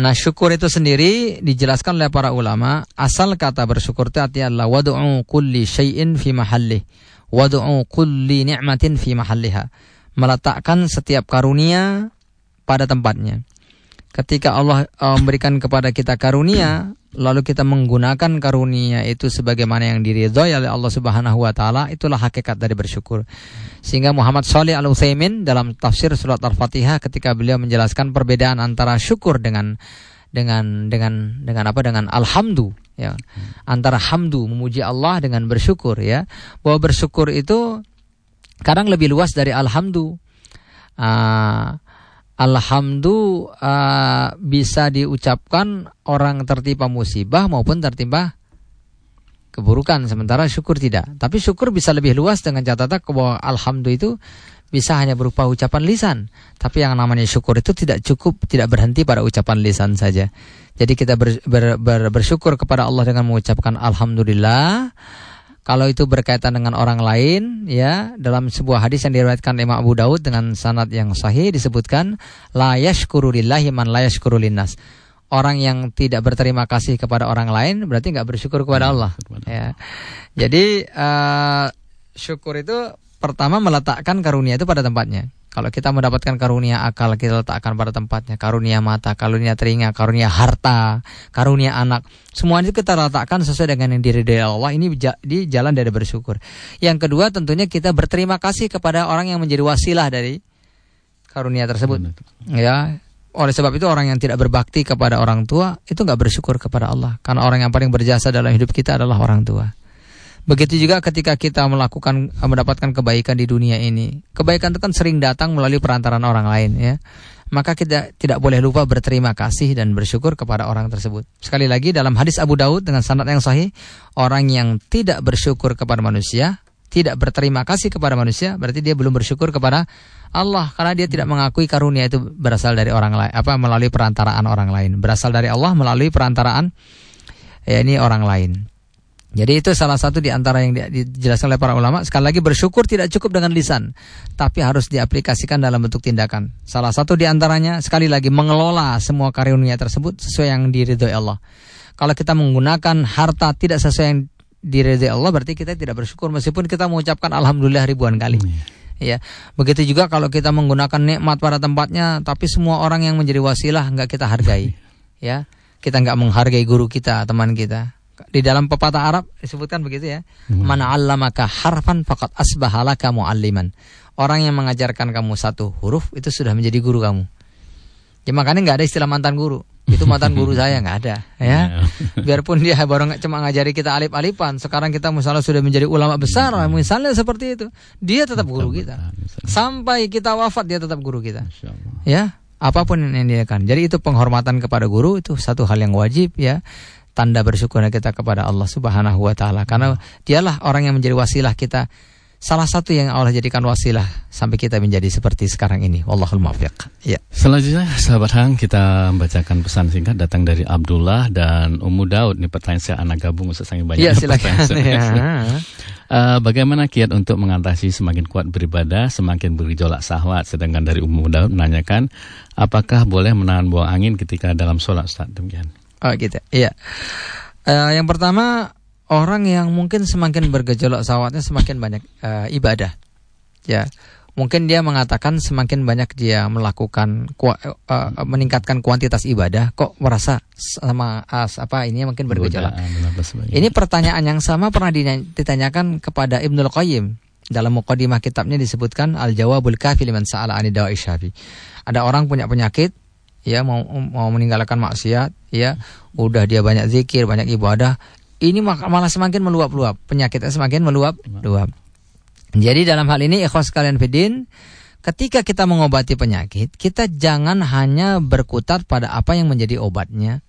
Nah syukur itu sendiri dijelaskan oleh para ulama Asal kata bersyukur itu artinya adalah Wadu'u kulli syai'in fi mahallih Wadu'u kulli ni'matin fi mahalliha Meletakkan setiap karunia pada tempatnya. Ketika Allah uh, memberikan kepada kita karunia, lalu kita menggunakan karunia itu sebagaimana yang diridhoi oleh Allah Subhanahu wa taala, itulah hakikat dari bersyukur. Sehingga Muhammad Shalih Al Utsaimin dalam tafsir surat Al-Fatihah ketika beliau menjelaskan perbedaan antara syukur dengan dengan dengan dengan apa dengan alhamdu ya antara hamdu memuji Allah dengan bersyukur ya bahwa bersyukur itu kadang lebih luas dari alhamdu uh, Alhamdulillah uh, bisa diucapkan orang tertimpa musibah maupun tertimpa keburukan sementara syukur tidak. Tapi syukur bisa lebih luas dengan catatan bahwa alhamdulillah itu bisa hanya berupa ucapan lisan. Tapi yang namanya syukur itu tidak cukup, tidak berhenti pada ucapan lisan saja. Jadi kita ber, ber, ber, bersyukur kepada Allah dengan mengucapkan alhamdulillah kalau itu berkaitan dengan orang lain, ya dalam sebuah hadis yang diriwayatkan Imam Abu Daud dengan sanad yang sahih disebutkan la yashkuru lillahi man la yashkuru linnas. Orang yang tidak berterima kasih kepada orang lain berarti nggak bersyukur kepada hmm, Allah. Ya. Jadi uh, syukur itu pertama meletakkan karunia itu pada tempatnya. Kalau kita mendapatkan karunia akal, kita letakkan pada tempatnya. Karunia mata, karunia telinga, karunia harta, karunia anak. Semua itu kita letakkan sesuai dengan yang diri dari Allah. Ini di jalan dari bersyukur. Yang kedua tentunya kita berterima kasih kepada orang yang menjadi wasilah dari karunia tersebut. Ya, oleh sebab itu orang yang tidak berbakti kepada orang tua itu nggak bersyukur kepada Allah. Karena orang yang paling berjasa dalam hidup kita adalah orang tua. Begitu juga ketika kita melakukan mendapatkan kebaikan di dunia ini. Kebaikan itu kan sering datang melalui perantaran orang lain ya. Maka kita tidak boleh lupa berterima kasih dan bersyukur kepada orang tersebut. Sekali lagi dalam hadis Abu Daud dengan sanad yang sahih, orang yang tidak bersyukur kepada manusia, tidak berterima kasih kepada manusia, berarti dia belum bersyukur kepada Allah karena dia tidak mengakui karunia itu berasal dari orang lain, apa melalui perantaraan orang lain, berasal dari Allah melalui perantaraan ya ini orang lain. Jadi itu salah satu di antara yang di- dijelaskan oleh para ulama. Sekali lagi bersyukur tidak cukup dengan lisan, tapi harus diaplikasikan dalam bentuk tindakan. Salah satu di antaranya sekali lagi mengelola semua karunia tersebut sesuai yang diridhoi Allah. Kalau kita menggunakan harta tidak sesuai yang diridhoi Allah berarti kita tidak bersyukur meskipun kita mengucapkan alhamdulillah ribuan kali. Ya, begitu juga kalau kita menggunakan nikmat pada tempatnya, tapi semua orang yang menjadi wasilah nggak kita hargai, ya, kita nggak menghargai guru kita, teman kita. Di dalam pepatah Arab disebutkan begitu ya, mana allamaka harfan fakat asbahalaka mualliman. Orang yang mengajarkan kamu satu huruf itu sudah menjadi guru kamu. Ya makanya nggak ada istilah mantan guru. Itu mantan guru saya nggak ada, ya. Biarpun dia baru cuma ngajari kita alif-alifan, sekarang kita misalnya sudah menjadi ulama besar, misalnya seperti itu, dia tetap guru kita. Sampai kita wafat dia tetap guru kita. Ya, apa pun yang dia kan. Jadi itu penghormatan kepada guru itu satu hal yang wajib ya. Tanda bersyukur kita kepada Allah Subhanahu wa taala karena dialah orang yang menjadi wasilah kita. Salah satu yang Allah jadikan wasilah sampai kita menjadi seperti sekarang ini. Wallahul muwaffiq. Ya. Selanjutnya, sahabat Hang, kita membacakan pesan singkat datang dari Abdullah dan Ummu Daud. Ini pertanyaan saya anak gabung, Ustaz Sangi banyak Iya, silakan. Ya. Eh, bagaimana kiat untuk mengatasi semakin kuat beribadah, semakin bergejolak sahwat? Sedangkan dari Ummu Daud menanyakan, apakah boleh menahan buang angin ketika dalam sholat, Ustaz? Demikian. Oh gitu. Iya. Eh, yang pertama orang yang mungkin semakin bergejolak sawatnya semakin banyak eh, ibadah. Ya. Mungkin dia mengatakan semakin banyak dia melakukan eh, meningkatkan kuantitas ibadah kok merasa sama as, apa ini mungkin bergejolak. Sebagainya. Ini pertanyaan yang sama pernah ditanyakan kepada Ibnul Qayyim. Dalam mukadimah kitabnya disebutkan Al-Jawabul Kafi liman sa'ala ani. Ada orang punya penyakit ya mau mau meninggalkan maksiat ya, udah dia banyak zikir, banyak ibadah, ini malah semakin meluap-luap, penyakitnya semakin meluap-luap. Jadi dalam hal ini ikhwas kalian fidin, ketika kita mengobati penyakit, kita jangan hanya berkutat pada apa yang menjadi obatnya,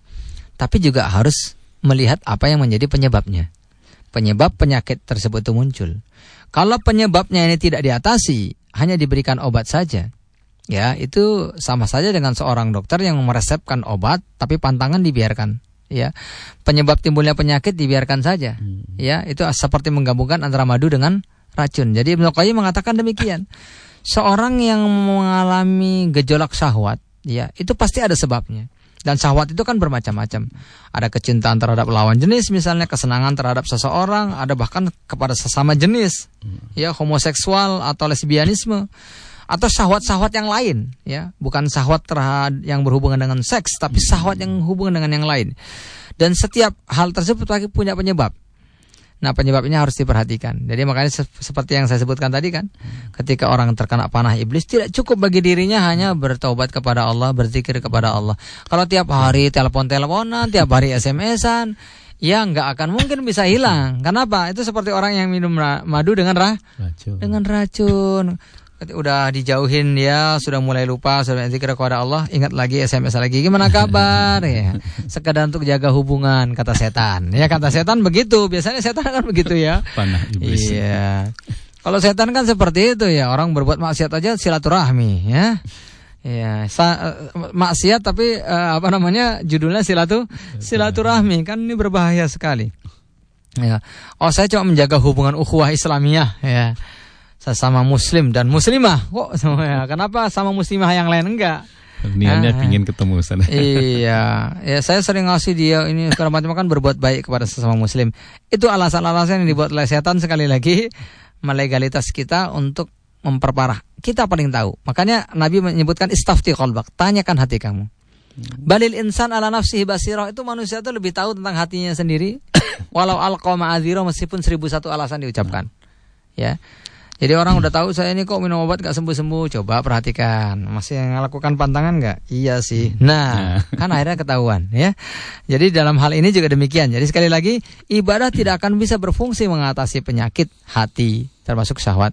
tapi juga harus melihat apa yang menjadi penyebabnya. Penyebab penyakit tersebut itu muncul. Kalau penyebabnya ini tidak diatasi, hanya diberikan obat saja, ya itu sama saja dengan seorang dokter yang meresepkan obat, tapi pantangan dibiarkan. Ya, penyebab timbulnya penyakit dibiarkan saja. Ya, itu seperti menggabungkan antara madu dengan racun. Jadi Ibnu Qayyim mengatakan demikian. Seorang yang mengalami gejolak syahwat, ya, itu pasti ada sebabnya. Dan syahwat itu kan bermacam-macam. Ada kecintaan terhadap lawan jenis, misalnya kesenangan terhadap seseorang, ada bahkan kepada sesama jenis, ya homoseksual atau lesbianisme, atau syahwat-syahwat yang lain, ya bukan syahwat terhadap yang berhubungan dengan seks, tapi syahwat yang hubungan dengan yang lain. Dan setiap hal tersebut pasti punya penyebab. Nah penyebabnya harus diperhatikan. Jadi makanya se- seperti yang saya sebutkan tadi kan, ketika orang terkena panah iblis tidak cukup bagi dirinya hanya bertobat kepada Allah, berzikir kepada Allah. Kalau tiap hari telepon-teleponan, tiap hari SMS-an, ya nggak akan mungkin bisa hilang. Kenapa? Itu seperti orang yang minum madu dengan rah Racun. dengan racun. Udah dijauhin ya, sudah mulai lupa, sudah zikir kepada Allah, ingat lagi SMS lagi, gimana kabar ya. Sekedar untuk jaga hubungan kata setan. Ya kata setan begitu, biasanya setan kan begitu ya. Panah iblis. Iya. Kalau setan kan seperti itu ya, orang berbuat maksiat aja silaturahmi ya. Iya, sa- eh, maksiat tapi eh, apa namanya judulnya silatu silaturahmi kan ini berbahaya sekali. Ya. Oh saya cuma menjaga hubungan ukhuwah Islamiyah ya. Sesama muslim dan muslimah. Kok ya, kenapa sama muslimah yang lain enggak? Niatnya Ah. pingin ketemu Ustaz. iya, ya saya sering ngasih dia ini macam kan berbuat baik kepada sesama muslim. Itu alasan-alasan yang dibuat oleh setan sekali lagi melegalitas kita untuk memperparah. Kita paling tahu. Makanya Nabi menyebutkan istafti qalbak, tanyakan hati kamu. Balil insan ala nafsihi basirah itu manusia itu lebih tahu tentang hatinya sendiri walau alqa ma'adzira meskipun seribu satu alasan diucapkan. Ya. Jadi orang udah tahu saya ini kok minum obat gak sembuh-sembuh, coba perhatikan. Masih yang lakukan pantangan nggak? Iya sih. Nah, kan akhirnya ketahuan ya. Jadi dalam hal ini juga demikian. Jadi sekali lagi, ibadah tidak akan bisa berfungsi mengatasi penyakit hati termasuk syahwat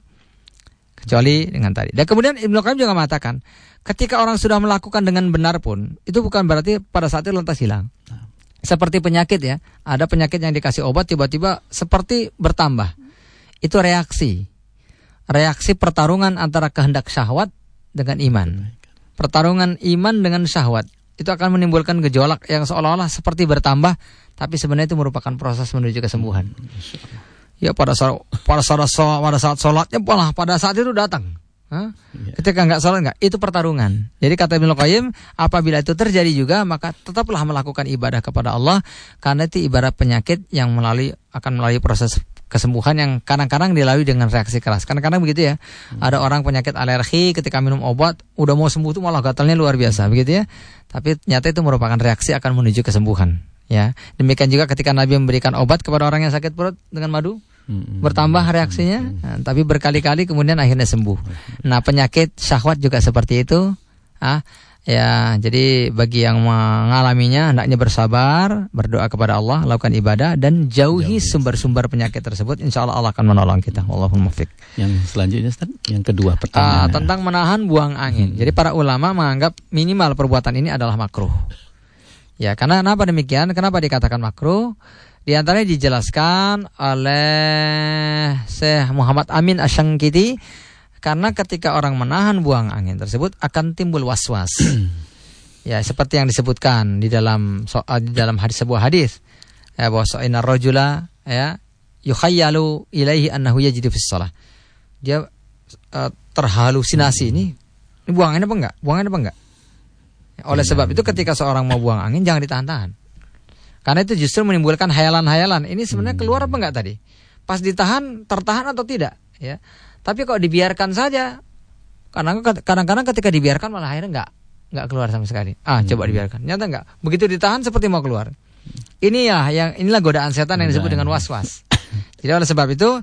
kecuali dengan tadi. Dan kemudian Ibnu Qayyim juga mengatakan, ketika orang sudah melakukan dengan benar pun, itu bukan berarti pada saat itu lantas hilang. Seperti penyakit ya, ada penyakit yang dikasih obat tiba-tiba seperti bertambah. Itu reaksi. Reaksi pertarungan antara kehendak syahwat dengan iman. Pertarungan iman dengan syahwat. itu akan menimbulkan gejolak yang seolah-olah seperti bertambah tapi sebenarnya itu merupakan proses menuju kesembuhan. Ya pada saat pada saat pada saat sholatnya pola pada saat itu datang. Hah? Iya. Ketika nggak sholat nggak, itu pertarungan. Jadi kata Ibnu Qayyim, apabila itu terjadi juga maka tetaplah melakukan ibadah kepada Allah karena itu ibarat penyakit yang melalui akan melalui proses kesembuhan yang kadang-kadang dilalui dengan reaksi keras. Kadang-kadang begitu ya. Ada orang penyakit alergi ketika minum obat udah mau sembuh tuh malah gatalnya luar biasa begitu ya. Tapi ternyata itu merupakan reaksi akan menuju kesembuhan. Ya, demikian juga ketika Nabi memberikan obat kepada orang yang sakit perut dengan madu, Mm-mm. bertambah reaksinya, nah, tapi berkali-kali kemudian akhirnya sembuh. Nah, penyakit syahwat juga seperti itu. Ah, ya, jadi bagi yang mengalaminya hendaknya bersabar, berdoa kepada Allah, lakukan ibadah dan jauhi sumber-sumber penyakit tersebut. Insya Allah Allah akan menolong kita. Wallahul muwaffiq. Yang selanjutnya Ustaz, yang kedua Ah, pertanyaan. tentang menahan buang angin. Jadi para ulama menganggap minimal perbuatan ini adalah makruh. Ya, karena kenapa demikian? Kenapa dikatakan makruh? Di antaranya dijelaskan oleh Syekh Muhammad Amin Asyangkiti karena ketika orang menahan buang angin tersebut akan timbul was-was. ya, seperti yang disebutkan di dalam soal di dalam hadis sebuah hadis ya bahwa innar rajula ya yukhayyalu ilaihi annahu yajidu fis shalah. Dia eh, terhalusinasi ini ini buang angin apa enggak? Buang angin apa enggak? Oleh sebab itu ketika seorang mau buang angin jangan ditahan-tahan. Karena itu justru menimbulkan hayalan-hayalan. Ini sebenarnya keluar apa enggak tadi? Pas ditahan, tertahan atau tidak? Ya. Tapi kalau dibiarkan saja, kadang- kadang-kadang ketika dibiarkan malah akhirnya enggak enggak keluar sama sekali. Ah, coba dibiarkan. Nyata enggak. Begitu ditahan seperti mau keluar. Ini ya yang inilah godaan setan yang disebut dengan was-was. Jadi oleh sebab itu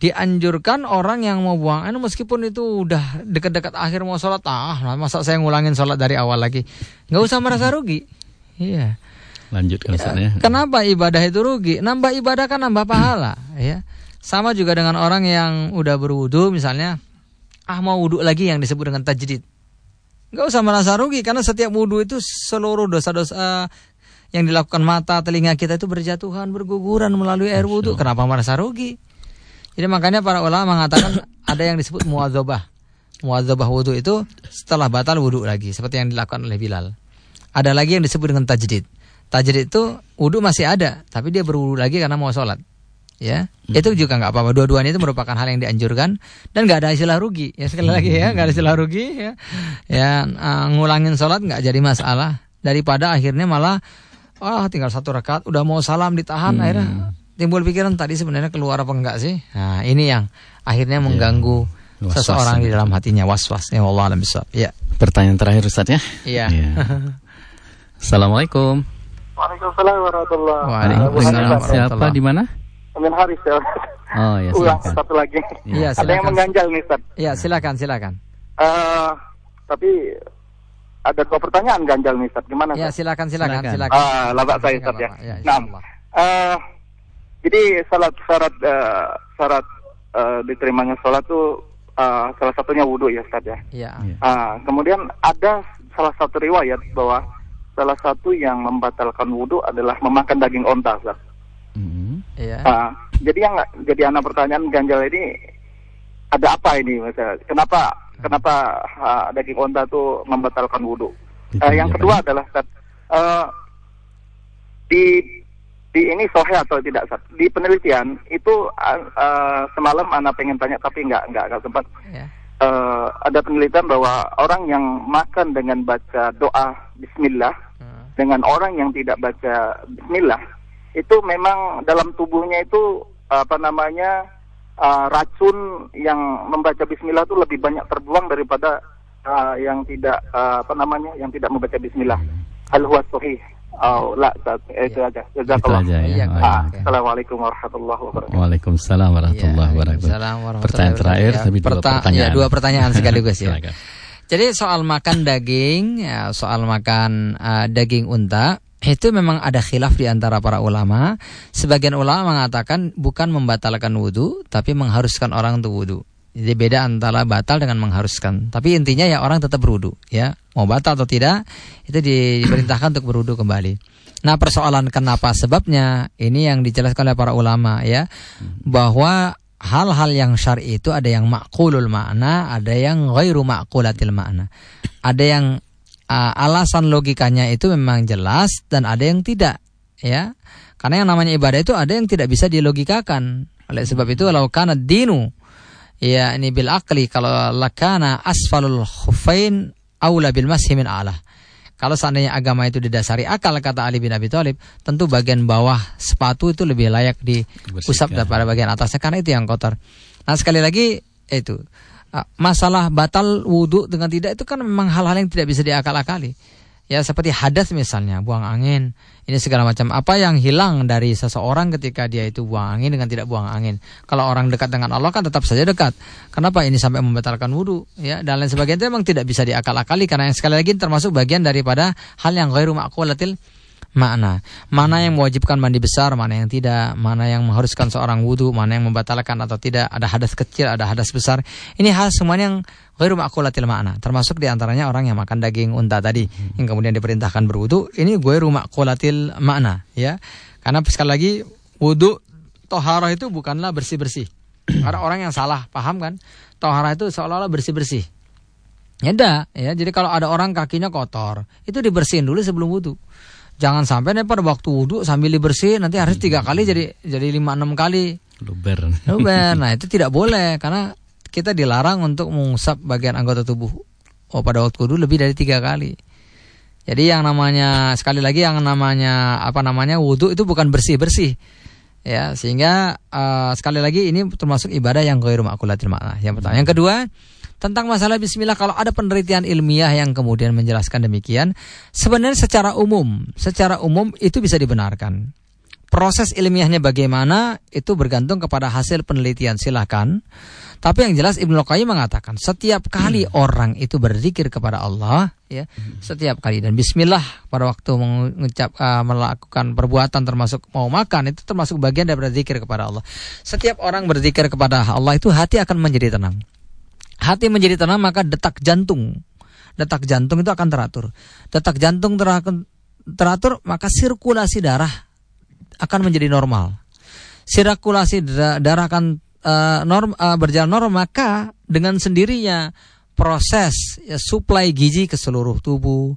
dianjurkan orang yang mau buang air meskipun itu udah dekat-dekat akhir mau sholat ah masa saya ngulangin sholat dari awal lagi nggak usah merasa rugi iya Lanjutkan Ustaz ya. kenapa ibadah itu rugi nambah ibadah kan nambah pahala ya sama juga dengan orang yang udah berwudu misalnya ah mau wudhu lagi yang disebut dengan tajdid nggak usah merasa rugi karena setiap wudhu itu seluruh dosa-dosa yang dilakukan mata telinga kita itu berjatuhan berguguran melalui air wudhu kenapa merasa rugi jadi makanya para ulama mengatakan ada yang disebut muadzabah. Muadzabah wudhu itu setelah batal wudhu lagi seperti yang dilakukan oleh Bilal. Ada lagi yang disebut dengan tajdid. Tajdid itu wudhu masih ada, tapi dia berwudhu lagi karena mau sholat. Ya, itu juga nggak apa-apa. Dua-duanya itu merupakan hal yang dianjurkan dan nggak ada istilah rugi. Ya sekali lagi ya, nggak ada istilah rugi. Ya, ya uh, ngulangin sholat nggak jadi masalah. Daripada akhirnya malah, wah tinggal satu rakaat, udah mau salam ditahan, akhirnya timbul pikiran tadi sebenarnya keluar apa enggak sih? Nah, ini yang akhirnya mengganggu Was-was seseorang ini. di dalam hatinya was-was. Ya Allah alam. Ya. Pertanyaan terakhir Ustaz ya. Iya. Iya. Assalamualaikum. Waalaikumsalam warahmatullahi Waalaikumsalam. Dengan warahmatullahi siapa wabarakatuh. di mana? Amin Haris ya. Oh ya Ulang silakan. satu lagi. Iya, Ada yang mengganjal nih, Ustaz. Iya, silakan, silakan. Eh, tapi ada dua pertanyaan ganjal nih, Ustaz. Gimana, Iya, silakan, silakan, Silakan. Ah, labak saya, Ustaz ya. Ya, Nah, eh, jadi salat syarat eh, syarat eh, diterimanya sholat tuh eh, salah satunya wudhu ya, Ustaz ya. Iya. Ah, kemudian ada salah satu riwayat bahwa salah satu yang membatalkan wudhu adalah memakan daging onta, Ustaz. Mm. Iya. Ah, jadi yang jadi anak pertanyaan ganjal ini ada apa ini, Mas? Kenapa kenapa ah, daging onta tuh membatalkan wudhu? Itu Eh, yang kedua adalah eh, di di ini sohe atau tidak Ustaz? Di penelitian itu ah, eh, semalam anak pengen tanya tapi nggak nggak nggak sempat. Iya. Eh, ada penelitian bahwa orang yang makan dengan baca doa Bismillah Hmm. dengan orang yang tidak baca Bismillah itu memang dalam tubuhnya itu apa namanya uh, racun yang membaca Bismillah itu lebih banyak terbuang daripada uh, yang tidak uh, apa namanya yang tidak membaca Bismillah. Al huwa sahih. Oh, la, Ustaz. Itu aja. Itu Jazakallah. aja ya. Iya, Ah. Assalamualaikum warahmatullahi wabarakatuh. Waalaikumsalam warahmatullahi Iya, wabarakatuh. Pertanyaan terakhir tapi dua Perta- pertanyaan. ya, dua pertanyaan sekaligus ya. Jadi soal makan daging, ya, soal makan uh, daging unta itu memang ada khilaf di antara para ulama. Sebagian ulama mengatakan bukan membatalkan wudhu, tapi mengharuskan orang untuk wudhu. Jadi beda antara batal dengan mengharuskan. Tapi intinya ya orang tetap berwudhu, ya mau batal atau tidak itu di- diperintahkan untuk berwudhu kembali. Nah persoalan kenapa sebabnya ini yang dijelaskan oleh para ulama ya bahwa hal-hal yang syar'i itu ada yang makulul makna, ada yang ghairu makulatil makna. Ada yang uh, alasan logikanya itu memang jelas dan ada yang tidak ya. Karena yang namanya ibadah itu ada yang tidak bisa dilogikakan. Oleh sebab itu kalau karena dinu ya ini bil akli kalau lakana asfalul khufain aula bil mashi min alah. Kalau seandainya agama itu didasari akal kata Ali bin Abi Thalib, tentu bagian bawah sepatu itu lebih layak diusap daripada bagian atasnya karena itu yang kotor. Nah sekali lagi itu masalah batal wudhu dengan tidak itu kan memang hal-hal yang tidak bisa diakal-akali. Ya seperti hadas misalnya, buang angin, ini segala macam. Apa yang hilang dari seseorang ketika dia itu buang angin dengan tidak buang angin. Kalau orang dekat dengan Allah kan tetap saja dekat. Kenapa ini sampai membatalkan wudhu? Ya, dan lain sebagainya itu memang tidak bisa diakal-akali karena yang sekali lagi termasuk bagian daripada hal yang ghairu ma'qulatil makna. Mana yang mewajibkan mandi besar, mana yang tidak, mana yang mengharuskan seorang wudhu, mana yang membatalkan atau tidak, ada hadas kecil, ada hadas besar. Ini hal semuanya yang ghairu ma'kulatil makna. Termasuk di antaranya orang yang makan daging unta tadi, yang kemudian diperintahkan berwudhu, ini ghairu ma'kulatil makna. Ya. Karena sekali lagi, wudhu, toharah itu bukanlah bersih-bersih. Ada orang yang salah, paham kan? Toharah itu seolah-olah bersih-bersih. Ya, ya. Jadi kalau ada orang kakinya kotor, itu dibersihin dulu sebelum wudhu jangan sampai nih pada waktu wudhu sambil bersih nanti harus tiga kali jadi jadi lima enam kali. Luber. Luber. Nah itu tidak boleh karena kita dilarang untuk mengusap bagian anggota tubuh. Oh pada waktu wudhu lebih dari tiga kali. Jadi yang namanya sekali lagi yang namanya apa namanya wudhu itu bukan bersih bersih ya sehingga uh, sekali lagi ini termasuk ibadah yang ghairu ma'kulatil makna yang pertama. Yang kedua tentang masalah bismillah kalau ada penelitian ilmiah yang kemudian menjelaskan demikian sebenarnya secara umum secara umum itu bisa dibenarkan proses ilmiahnya bagaimana itu bergantung kepada hasil penelitian silahkan tapi yang jelas Ibnu Qayyim mengatakan setiap kali hmm. orang itu berzikir kepada Allah ya hmm. setiap kali dan bismillah pada waktu mengucap uh, melakukan perbuatan termasuk mau makan itu termasuk bagian dari berzikir kepada Allah. Setiap orang berzikir kepada Allah itu hati akan menjadi tenang hati menjadi tenang maka detak jantung. Detak jantung itu akan teratur. Detak jantung teratur maka sirkulasi darah akan menjadi normal. Sirkulasi darah akan uh, norm, uh, berjalan normal maka dengan sendirinya proses ya, suplai gizi ke seluruh tubuh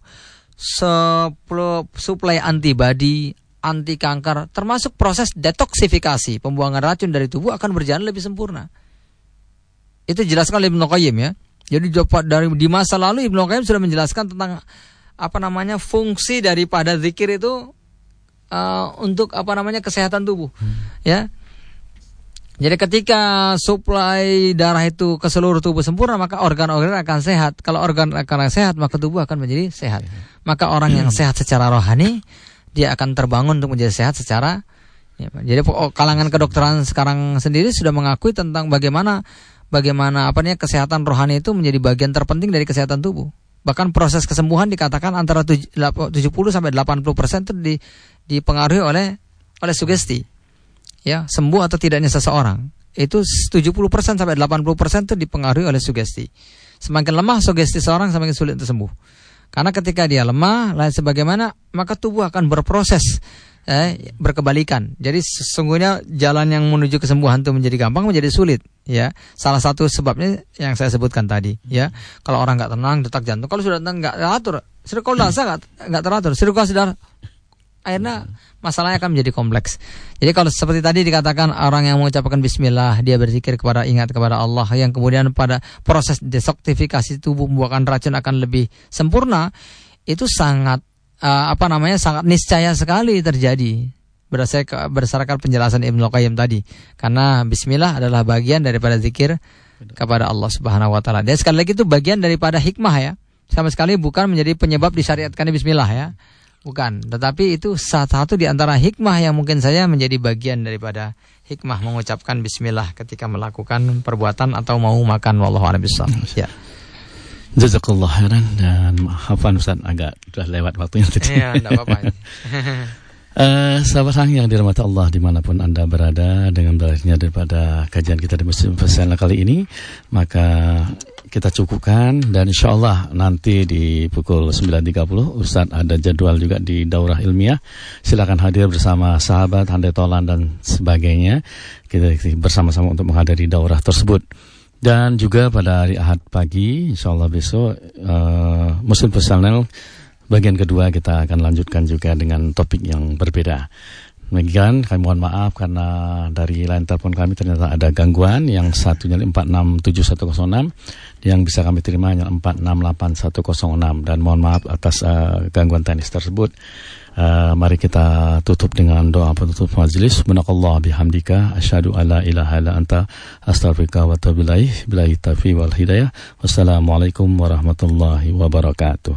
suplai antibodi anti kanker termasuk proses detoksifikasi pembuangan racun dari tubuh akan berjalan lebih sempurna itu jelaskan oleh Ibnu Qayyim ya. Jadi dari di masa lalu Ibnu Qayyim sudah menjelaskan tentang apa namanya fungsi daripada zikir itu uh, untuk apa namanya kesehatan tubuh, hmm. ya. Jadi ketika suplai darah itu ke seluruh tubuh sempurna maka organ-organ akan sehat. Kalau organ akan sehat maka tubuh akan menjadi sehat. Maka orang yang sehat secara rohani dia akan terbangun untuk menjadi sehat secara ya, jadi kalangan kedokteran sekarang sendiri sudah mengakui tentang bagaimana bagaimana apa nih kesehatan rohani itu menjadi bagian terpenting dari kesehatan tubuh. Bahkan proses kesembuhan dikatakan antara 70 sampai 80 persen itu di, dipengaruhi oleh oleh sugesti. Ya, sembuh atau tidaknya seseorang itu 70 persen sampai 80 persen itu dipengaruhi oleh sugesti. Semakin lemah sugesti seorang semakin sulit untuk sembuh. Karena ketika dia lemah, lain sebagaimana, maka tubuh akan berproses eh, berkebalikan. Jadi sesungguhnya jalan yang menuju kesembuhan itu menjadi gampang menjadi sulit. Ya, salah satu sebabnya yang saya sebutkan tadi. Ya, kalau orang nggak tenang, detak jantung. Kalau sudah tenang nggak teratur, sirkulasi nggak nggak teratur, sirkulasi darah akhirnya masalahnya akan menjadi kompleks. Jadi kalau seperti tadi dikatakan orang yang mengucapkan bismillah, dia berzikir kepada ingat kepada Allah yang kemudian pada proses destruktifikasi tubuh membuahkan racun akan lebih sempurna, itu sangat uh, apa namanya sangat niscaya sekali terjadi berdasarkan, berdasarkan penjelasan Ibnu Qayyim tadi. Karena Bismillah adalah bagian daripada zikir kepada Allah Subhanahu Wa Taala. Dan sekali lagi itu bagian daripada hikmah ya. Sama sekali bukan menjadi penyebab disyariatkan Bismillah ya. Bukan. Tetapi itu salah satu di antara hikmah yang mungkin saya menjadi bagian daripada hikmah mengucapkan Bismillah ketika melakukan perbuatan atau mau makan. Wallahu a'lam ya Jazakallah khairan dan maafan Ustaz agak sudah lewat waktunya tadi. Iya, enggak apa-apa. Uh, sahabat sang yang dirahmati Allah di mana pun anda berada dengan berakhirnya daripada kajian kita di Muslim Pesantren kali ini maka kita cukupkan dan insya Allah nanti di pukul 9.30 Ustaz ada jadwal juga di daurah ilmiah silakan hadir bersama sahabat handai tolan dan sebagainya kita bersama-sama untuk menghadiri daurah tersebut Dan juga pada hari Ahad pagi, insya Allah besok, uh, Muslim Personal bagian kedua kita akan lanjutkan juga dengan topik yang berbeda. Demikian, kami mohon maaf karena dari line telepon kami ternyata ada gangguan yang satunya 467106 yang bisa kami terima hanya 468106 dan mohon maaf atas uh, gangguan teknis tersebut. Uh, mari kita tutup dengan doa penutup majlis. Subhanakallah bihamdika asyhadu alla ilaha illa anta astaghfiruka wa atubu ilaik. Billahi taufiq wal hidayah. Wassalamualaikum warahmatullahi wabarakatuh.